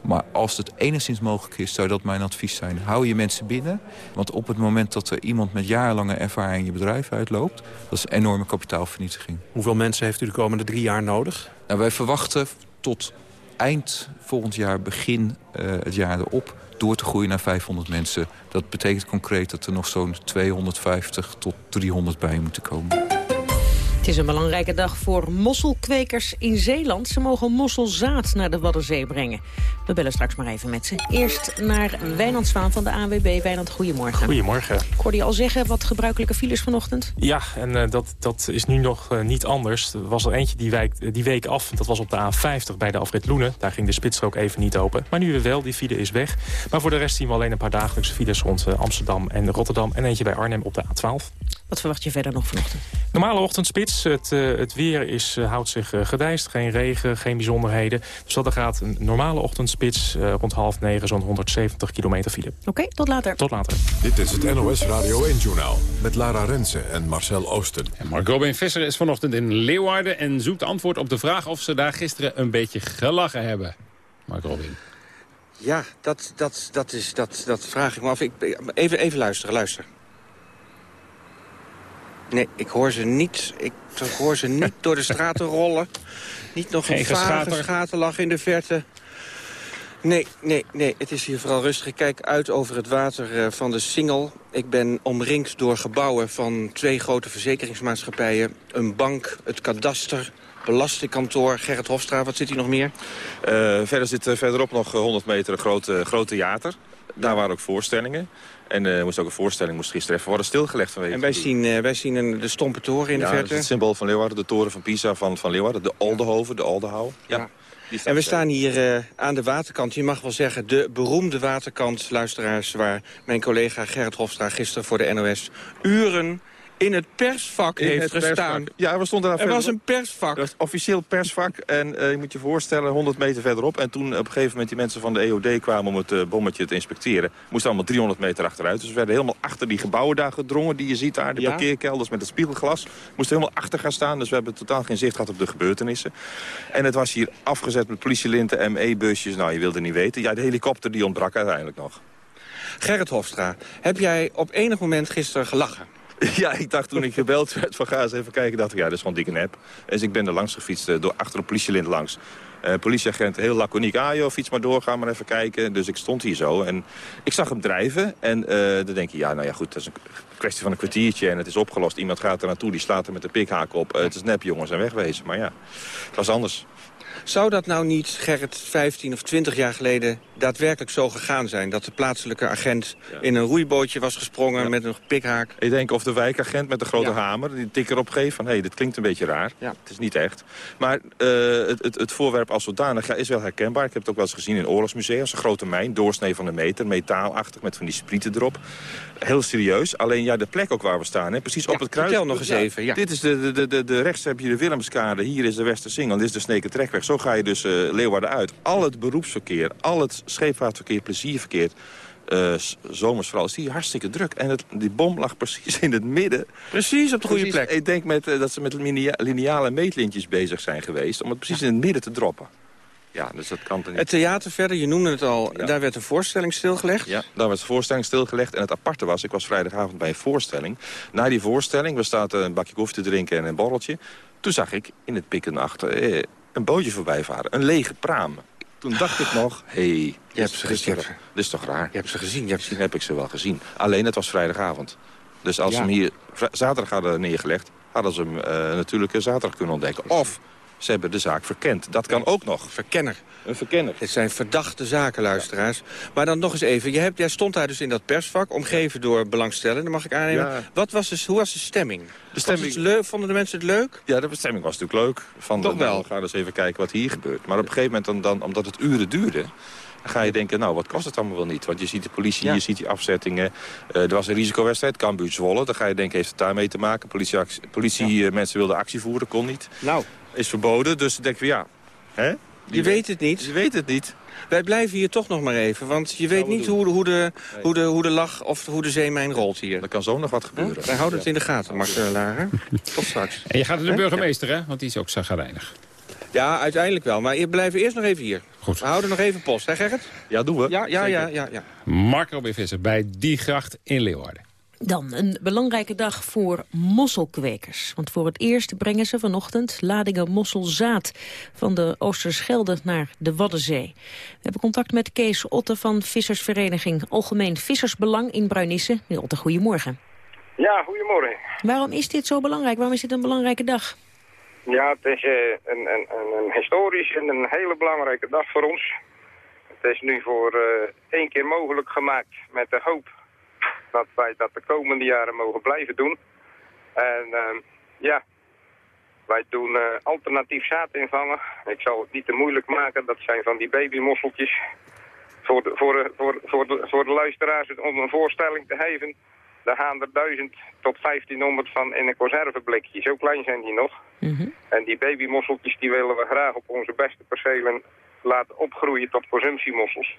Maar als het enigszins mogelijk is, zou dat mijn advies zijn. Hou je mensen binnen. Want op het moment dat er iemand met jarenlange ervaring je bedrijf uitloopt... dat is een enorme kapitaalvernietiging. Hoeveel mensen heeft u de komende drie jaar nodig? Nou, wij verwachten tot eind volgend jaar, begin uh, het jaar erop door te groeien naar 500 mensen. Dat betekent concreet dat er nog zo'n 250 tot 300 bij moeten komen. Het is een belangrijke dag voor mosselkwekers in Zeeland. Ze mogen mosselzaad naar de Waddenzee brengen. We bellen straks maar even met ze. Eerst naar Wijnand Zwaan van de ANWB. Wijnand, goedemorgen. Goedemorgen. Ik hoorde je al zeggen, wat gebruikelijke files vanochtend? Ja, en uh, dat, dat is nu nog uh, niet anders. Er was er eentje die, wijk, die week af. Dat was op de A50 bij de afrit Loenen. Daar ging de spitsstrook even niet open. Maar nu weer wel, die file is weg. Maar voor de rest zien we alleen een paar dagelijkse files rond uh, Amsterdam en Rotterdam. En eentje bij Arnhem op de A12. Wat verwacht je verder nog vanochtend? Normale ochtendspits. Het, uh, het weer is, uh, houdt zich uh, gedijst. Geen regen, geen bijzonderheden. Dus dat er gaat een normale ochtendspits rond half negen zo'n 170 kilometer file. Oké, okay, tot later. Tot later. Dit is het NOS Radio 1-journaal met Lara Rensen en Marcel Oosten. En Mark Robin Visser is vanochtend in Leeuwarden... en zoekt antwoord op de vraag of ze daar gisteren een beetje gelachen hebben. Mark Robin. Ja, dat, dat, dat, is, dat, dat vraag ik me af. Ik, even, even luisteren, luister. Nee, ik hoor ze niet, ik hoor ze niet door de straten rollen. Niet nog een vage schaterlach in de verte. Nee, nee, nee. Het is hier vooral rustig. Ik kijk uit over het water van de Singel. Ik ben omringd door gebouwen van twee grote verzekeringsmaatschappijen. Een bank, het kadaster, belastingkantoor. Gerrit Hofstra, wat zit hier nog meer? Uh, verder zit uh, verderop nog 100 meter een groot, uh, groot theater. Daar waren ook voorstellingen. En uh, moest ook een voorstelling moest gisteren even worden stilgelegd. Vanwege en wij zien, uh, wij zien een, de stompe toren in ja, de verte. Ja, het symbool van Leeuwarden, de toren van Pisa van, van Leeuwarden. De Oldenhoven, de Oldehouw. Ja. ja. En we staan hier uh, aan de waterkant. Je mag wel zeggen, de beroemde waterkant, luisteraars... waar mijn collega Gerrit Hofstra gisteren voor de NOS uren in het persvak in heeft het gestaan. Persvak. Ja, we stonden daar Er was een persvak. Was officieel persvak. En uh, je moet je voorstellen, 100 meter verderop. En toen op een gegeven moment die mensen van de EOD kwamen om het uh, bommetje te inspecteren. Moesten allemaal 300 meter achteruit. Dus we werden helemaal achter die gebouwen daar gedrongen. Die je ziet daar, de Ja. parkeerkelders met het spiegelglas. Moesten helemaal achter gaan staan. Dus we hebben totaal geen zicht gehad op de gebeurtenissen. En het was hier afgezet met politielinten, ME-busjes. Nou, je wilde niet weten. Ja, de helikopter die ontbrak uiteindelijk nog. Gerrit Hofstra, heb jij op enig moment gisteren gelachen? Ja, ik dacht toen ik gebeld werd van ga eens even kijken, dacht ik, ja, dat is gewoon dikke nep. Dus ik ben er langs gefietst, uh, door achter een politielint langs. Uh, politieagent heel laconiek, ah joh, fiets maar door, ga maar even kijken. Dus ik stond hier zo en ik zag hem drijven. En uh, dan denk je, ja, nou ja, goed, dat is een kwestie van een kwartiertje en het is opgelost. Iemand gaat er naartoe, die slaat er met de pikhaak op. het is nep, jongens, en wegwezen. Maar ja, het was anders. Zou dat nou niet, Gerrit, 15 of 20 jaar geleden daadwerkelijk zo gegaan zijn? Dat de plaatselijke agent in een roeibootje was gesprongen met een pikhaak? Ik denk of de wijkagent met de grote hamer die tikker opgeeft van... hé, hey, dit klinkt een beetje raar. Het is niet echt. Maar uh, het, het, het, voorwerp als zodanig is wel herkenbaar. Ik heb het ook wel eens gezien in oorlogsmuseums. Een grote mijn, doorsnee van een meter, metaalachtig met van die sprieten erop. Heel serieus. Alleen ja, de plek ook waar we staan, hè, precies op het kruis. Vertel nog eens even. Ja. Dit is de, de, de, de, rechts heb je de Willemskade, hier is de Westersingel, dit is de Sneke Trekweg. Zo ga je dus uh, Leeuwarden uit. Al het beroepsverkeer, al het scheepvaartverkeer, plezierverkeer... Uh, zomers vooral is die hartstikke druk. En het, die bom lag precies in het midden. Precies op de goede plek. Ik denk met, uh, dat ze met lineale meetlintjes bezig zijn geweest... om het precies in het midden te droppen. Ja, dus dat kan niet. Het theater verder, je noemde het al, daar werd een voorstelling stilgelegd. Ja, daar werd een voorstelling stilgelegd. En het aparte was, ik was vrijdagavond bij een voorstelling. Na die voorstelling, we zaten een bakje koffie te drinken en een borreltje. Toen zag ik in het pikken achter eh, een bootje voorbij varen. Een lege praam. Toen dacht ik nog, hé, hey, je hebt ze gezien. Dit is toch raar? Je hebt ze gezien. Je hebt ze... heb ik ze wel gezien. Alleen, het was vrijdagavond. Dus als ze hem hier zaterdag hadden neergelegd... hadden ze hem uh, natuurlijk zaterdag kunnen ontdekken. Of ze hebben de zaak verkend. Dat kan ook nog. Verkenner. Een verkenner. Dit zijn verdachte zaken, luisteraars. Maar dan nog eens even. Je hebt, jij stond daar dus in dat persvak, omgeven door belangstellenden, mag ik aannemen. Wat was dus, hoe was de stemming? De stemming... leuk? Vonden de mensen het leuk? Ja, de stemming was natuurlijk leuk. Van Toch wel. Ga eens even kijken wat hier gebeurt. Maar op een gegeven moment, dan, dan, omdat het uren duurde... Dan ga je denken, nou, wat kost het allemaal wel niet? Want je ziet de politie, je ziet die afzettingen. Uh, er was een risicowedstrijd, Cambuur Zwolle. Dan ga je denken, heeft het daarmee te maken? Politie, politie ja. mensen wilden actie voeren, kon niet. Nou. Is verboden, dus dan denken we, ja... Hè? Je weet het niet. Je weet het niet. Wij blijven hier toch nog maar even, want je weet niet hoe, hoe, de, hoe, de, hoe de lach of hoe de zeemijn rolt hier. Er kan zo nog wat gebeuren. Wij houden het in de gaten, Max Lager. Tot straks. En je gaat naar de burgemeester, hè? Want die is ook zagrijnig. Ja, uiteindelijk wel. Maar we blijven eerst nog even hier. Goed. We houden nog even post, hè Gerrit? Ja, doen we. Ja, ja, ja, ja, ja. Marco B. Visser bij Die Gracht in Leeuwarden. Dan een belangrijke dag voor mosselkwekers. Want voor het eerst brengen ze vanochtend ladingen mosselzaad... van de Oosterschelde naar de Waddenzee. We hebben contact met Kees Otte van Vissersvereniging Algemeen Vissersbelang in Bruinisse. Meneer Otte, goedemorgen. Ja, goedemorgen. Waarom is dit zo belangrijk? Waarom is dit een belangrijke dag? Ja, het is uh, een, een, een, historisch en een hele belangrijke dag voor ons. Het is nu voor uh, één keer mogelijk gemaakt met de hoop dat wij dat de komende jaren mogen blijven doen. En uh, ja, wij doen uh, alternatief zaad invangen. Ik zal het niet te moeilijk maken, dat zijn van die babymosseltjes. Voor de, voor, de, voor, voor, de, voor de luisteraars om een voorstelling te geven. Daar gaan er 1000 tot 1500 van in een conserveblikje. Zo klein zijn die nog. Mm -hmm. En die babymosseltjes die willen we graag op onze beste percelen laten opgroeien tot consumptiemossels.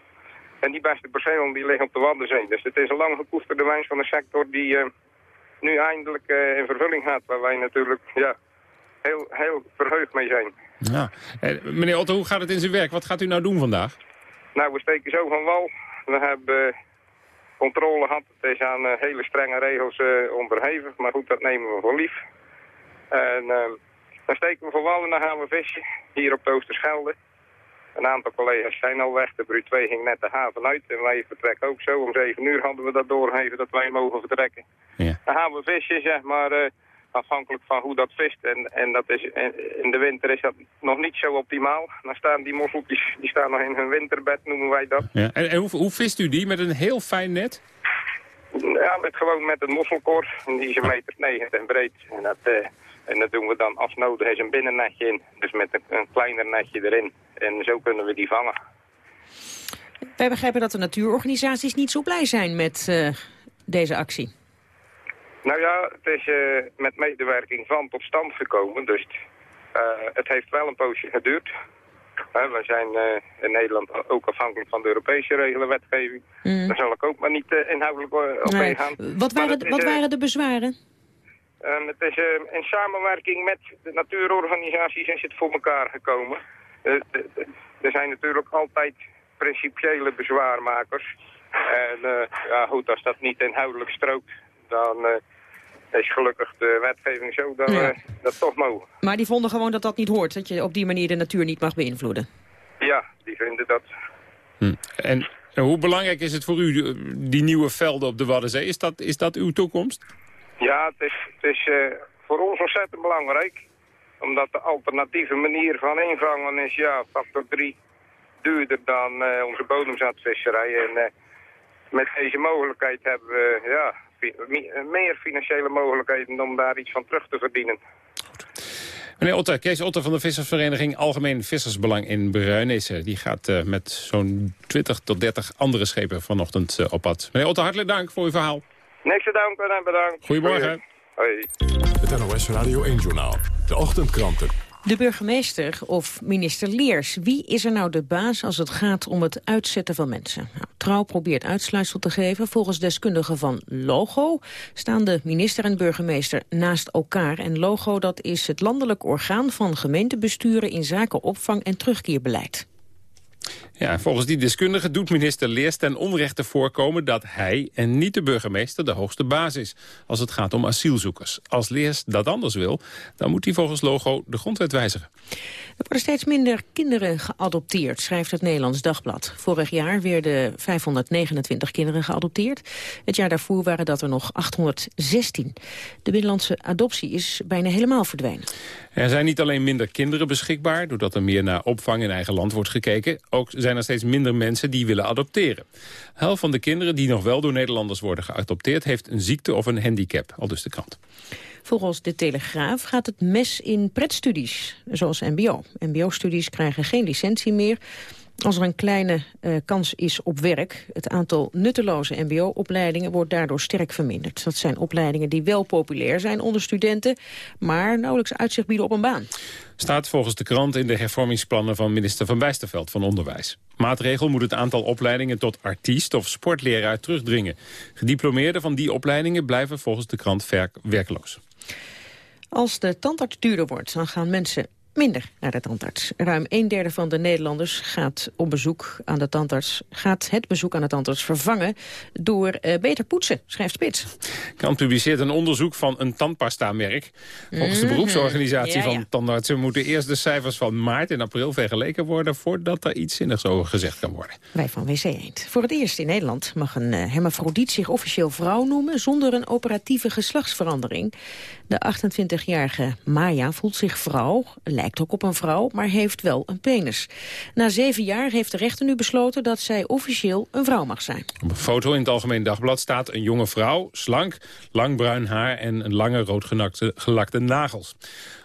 En die beste percelen die liggen op de Waddenzee. Dus het is een lang gekoesterde wens van de sector die uh, nu eindelijk uh, in vervulling gaat. Waar wij natuurlijk ja, heel, heel verheugd mee zijn. Ja. Eh, meneer Otto, hoe gaat het in zijn werk? Wat gaat u nou doen vandaag? Nou, we steken zo van wal. We hebben controle gehad. Het is aan hele strenge regels onderhevig. Maar goed, dat nemen we voor lief. En dan steken we van wal en dan gaan we vissen. Hier op de Oosterschelde. Een aantal collega's zijn al weg. De Bru 2 ging net de haven uit en wij vertrekken ook zo. Om 7 uur hadden we dat doorgegeven dat wij mogen vertrekken. Ja. Dan gaan we vissen, zeg maar, uh, afhankelijk van hoe dat vist. En, en dat is, in de winter is dat nog niet zo optimaal. Dan staan die mosseltjes die staan nog in hun winterbed, noemen wij dat. Ja. En, en hoe, hoe vist u die? Met een heel fijn net? Ja, met, gewoon met een mosselkor. En die is een meter 90 en breed. En dat... Uh, en dat doen we dan als nodig is een binnennetje in. Dus met een, een kleiner netje erin. En zo kunnen we die vangen. Wij begrijpen dat de natuurorganisaties niet zo blij zijn met uh, deze actie. Nou ja, het is uh, met medewerking van tot stand gekomen. Dus uh, het heeft wel een poosje geduurd. we zijn in Nederland ook afhankelijk van de Europese regelen, wetgeving. Mm. Daar zal ik ook maar niet inhoudelijk op nee. ingaan. Wat, waren, wat waren de bezwaren? Um, het is in samenwerking met de natuurorganisaties is het voor elkaar gekomen. Uh, er zijn natuurlijk altijd principiële bezwaarmakers. En uh, ja, goed, als dat niet inhoudelijk strookt, dan is gelukkig de wetgeving zo dat ja. we dat toch mogen. Maar die vonden gewoon dat dat niet hoort, dat je op die manier de natuur niet mag beïnvloeden? Ja, die vinden dat. Hm. En hoe belangrijk is het voor u, die nieuwe velden op de Waddenzee? Is dat, is dat uw toekomst? Ja, het is, het is uh, voor ons ontzettend belangrijk. Omdat de alternatieve manier van invangen is ja, factor 3 duurder dan onze bodemzatvisserij. En met deze mogelijkheid hebben we ja, meer financiële mogelijkheden om daar iets van terug te verdienen. Meneer Otter, Kees Otter van de Vissersvereniging Algemeen Vissersbelang in Bruinissen. Die gaat met zo'n 20 tot 30 andere schepen vanochtend op pad. Meneer Otter, hartelijk dank voor uw verhaal. Niks te danken en bedankt. Goedemorgen. Hoi. Het NOS Radio 1-journaal. De ochtendkranten. De burgemeester of minister Leers, wie is er nou de baas als het gaat om het uitzetten van mensen? Nou, Trouw probeert uitsluitsel te geven. Volgens deskundigen van Logo staan de minister en burgemeester naast elkaar. En Logo dat is het landelijk orgaan van gemeentebesturen in zaken opvang en terugkeerbeleid. Ja, volgens die deskundige doet minister Leers ten onrechte voorkomen dat hij en niet de burgemeester de hoogste baas is als het gaat om asielzoekers. Als Leers dat anders wil, dan moet hij volgens Logo de grondwet wijzigen. Er worden steeds minder kinderen geadopteerd, schrijft het Nederlands Dagblad. Vorig jaar werden 529 kinderen geadopteerd. Het jaar daarvoor waren dat er nog 816. De binnenlandse adoptie is bijna helemaal verdwenen. Er zijn niet alleen minder kinderen beschikbaar... doordat er meer naar opvang in eigen land wordt gekeken... ook zijn er steeds minder mensen die willen adopteren. Helft van de kinderen die nog wel door Nederlanders worden geadopteerd... heeft een ziekte of een handicap, al dus de krant. Volgens de Telegraaf gaat het mes in pretstudies, zoals mbo. Mbo-studies krijgen geen licentie meer als er een kleine uh, kans is op werk. Het aantal nutteloze mbo-opleidingen wordt daardoor sterk verminderd. Dat zijn opleidingen die wel populair zijn onder studenten... maar nauwelijks uitzicht bieden op een baan. Staat volgens de krant in de hervormingsplannen van minister Van Bijsterveld van Onderwijs. Maatregel moet het aantal opleidingen tot artiest of sportleraar terugdringen. Gediplomeerden van die opleidingen blijven volgens de krant werkloos. Als de tandarts duurder wordt, dan gaan mensen minder naar de tandarts. Ruim een derde van de Nederlanders gaat op bezoek aan de tandarts, gaat het bezoek aan de tandarts vervangen door uh, beter poetsen, schrijft Spits. Kant publiceert een onderzoek van een tandpasta-merk. Volgens de mhm. beroepsorganisatie van tandartsen moeten eerst de cijfers van maart en april vergeleken worden voordat er iets zinnigs over gezegd kan worden. Wij van WC Eend. Voor het eerst in Nederland mag een uh, hermafrodiet zich officieel vrouw noemen zonder een operatieve geslachtsverandering. De 28-jarige Maya voelt zich vrouw, lijkt ook op een vrouw, maar heeft wel een penis. Na zeven jaar heeft de rechter nu besloten dat zij officieel een vrouw mag zijn. Op een foto in het Algemeen Dagblad staat een jonge vrouw, slank, lang bruin haar en een lange roodgelakte nagels.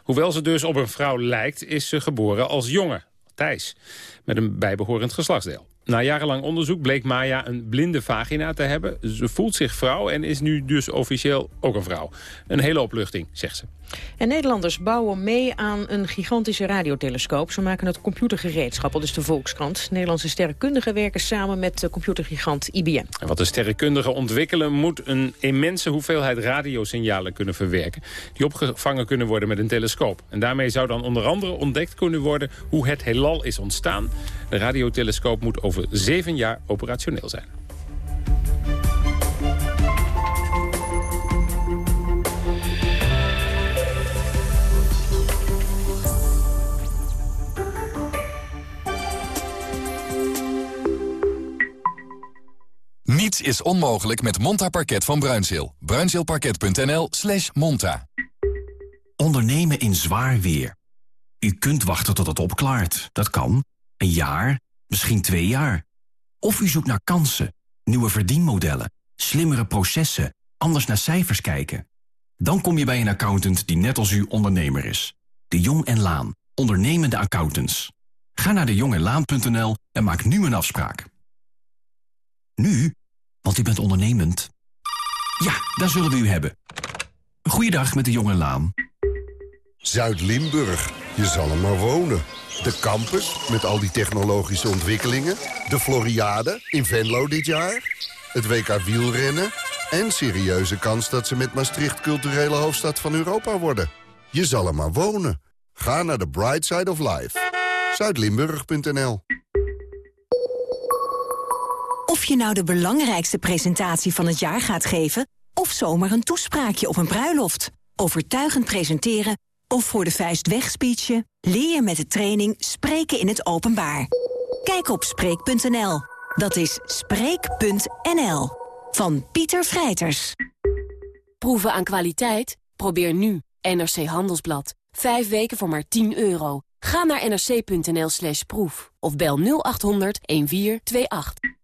Hoewel ze dus op een vrouw lijkt, is ze geboren als jongen, Thijs, met een bijbehorend geslachtsdeel. Na jarenlang onderzoek bleek Maya een blinde vagina te hebben. Ze voelt zich vrouw en is nu dus officieel ook een vrouw. Een hele opluchting, zegt ze. En Nederlanders bouwen mee aan een gigantische radiotelescoop. Ze maken het computergereedschap, dat is de Volkskrant. Nederlandse sterrenkundigen werken samen met de computergigant IBM. En wat de sterrenkundigen ontwikkelen moet een immense hoeveelheid radiosignalen kunnen verwerken. Die opgevangen kunnen worden met een telescoop. En daarmee zou dan onder andere ontdekt kunnen worden hoe het heelal is ontstaan. De radiotelescoop moet over zeven jaar operationeel zijn. Niets is onmogelijk met Monta Parket van Bruinzeel. Bruinzeelparket.nl slash monta. Ondernemen in zwaar weer. U kunt wachten tot het opklaart. Dat kan. Een jaar, misschien twee jaar. Of u zoekt naar kansen, nieuwe verdienmodellen, slimmere processen, anders naar cijfers kijken. Dan kom je bij een accountant die net als u ondernemer is. De Jong en Laan, ondernemende accountants. Ga naar dejongenlaan.nl en maak nu een afspraak. Nu want u bent ondernemend. Ja, daar zullen we u hebben. Goeiedag met de jonge Laan. Zuid-Limburg, je zal er maar wonen. De campus, met al die technologische ontwikkelingen. De Floriade, in Venlo dit jaar. Het WK wielrennen. En serieuze kans dat ze met Maastricht culturele hoofdstad van Europa worden. Je zal er maar wonen. Ga naar de Bright Side of Life. Zuidlimburg.nl je nou de belangrijkste presentatie van het jaar gaat geven... of zomaar een toespraakje op een bruiloft. Overtuigend presenteren of voor de vuist wegspeechen... leer je met de training Spreken in het Openbaar. Kijk op Spreek.nl. Dat is Spreek.nl. Van Pieter Vrijters. Proeven aan kwaliteit? Probeer nu NRC Handelsblad. Vijf weken voor maar 10 euro. Ga naar nrc.nl slash proef of bel 0800 1428.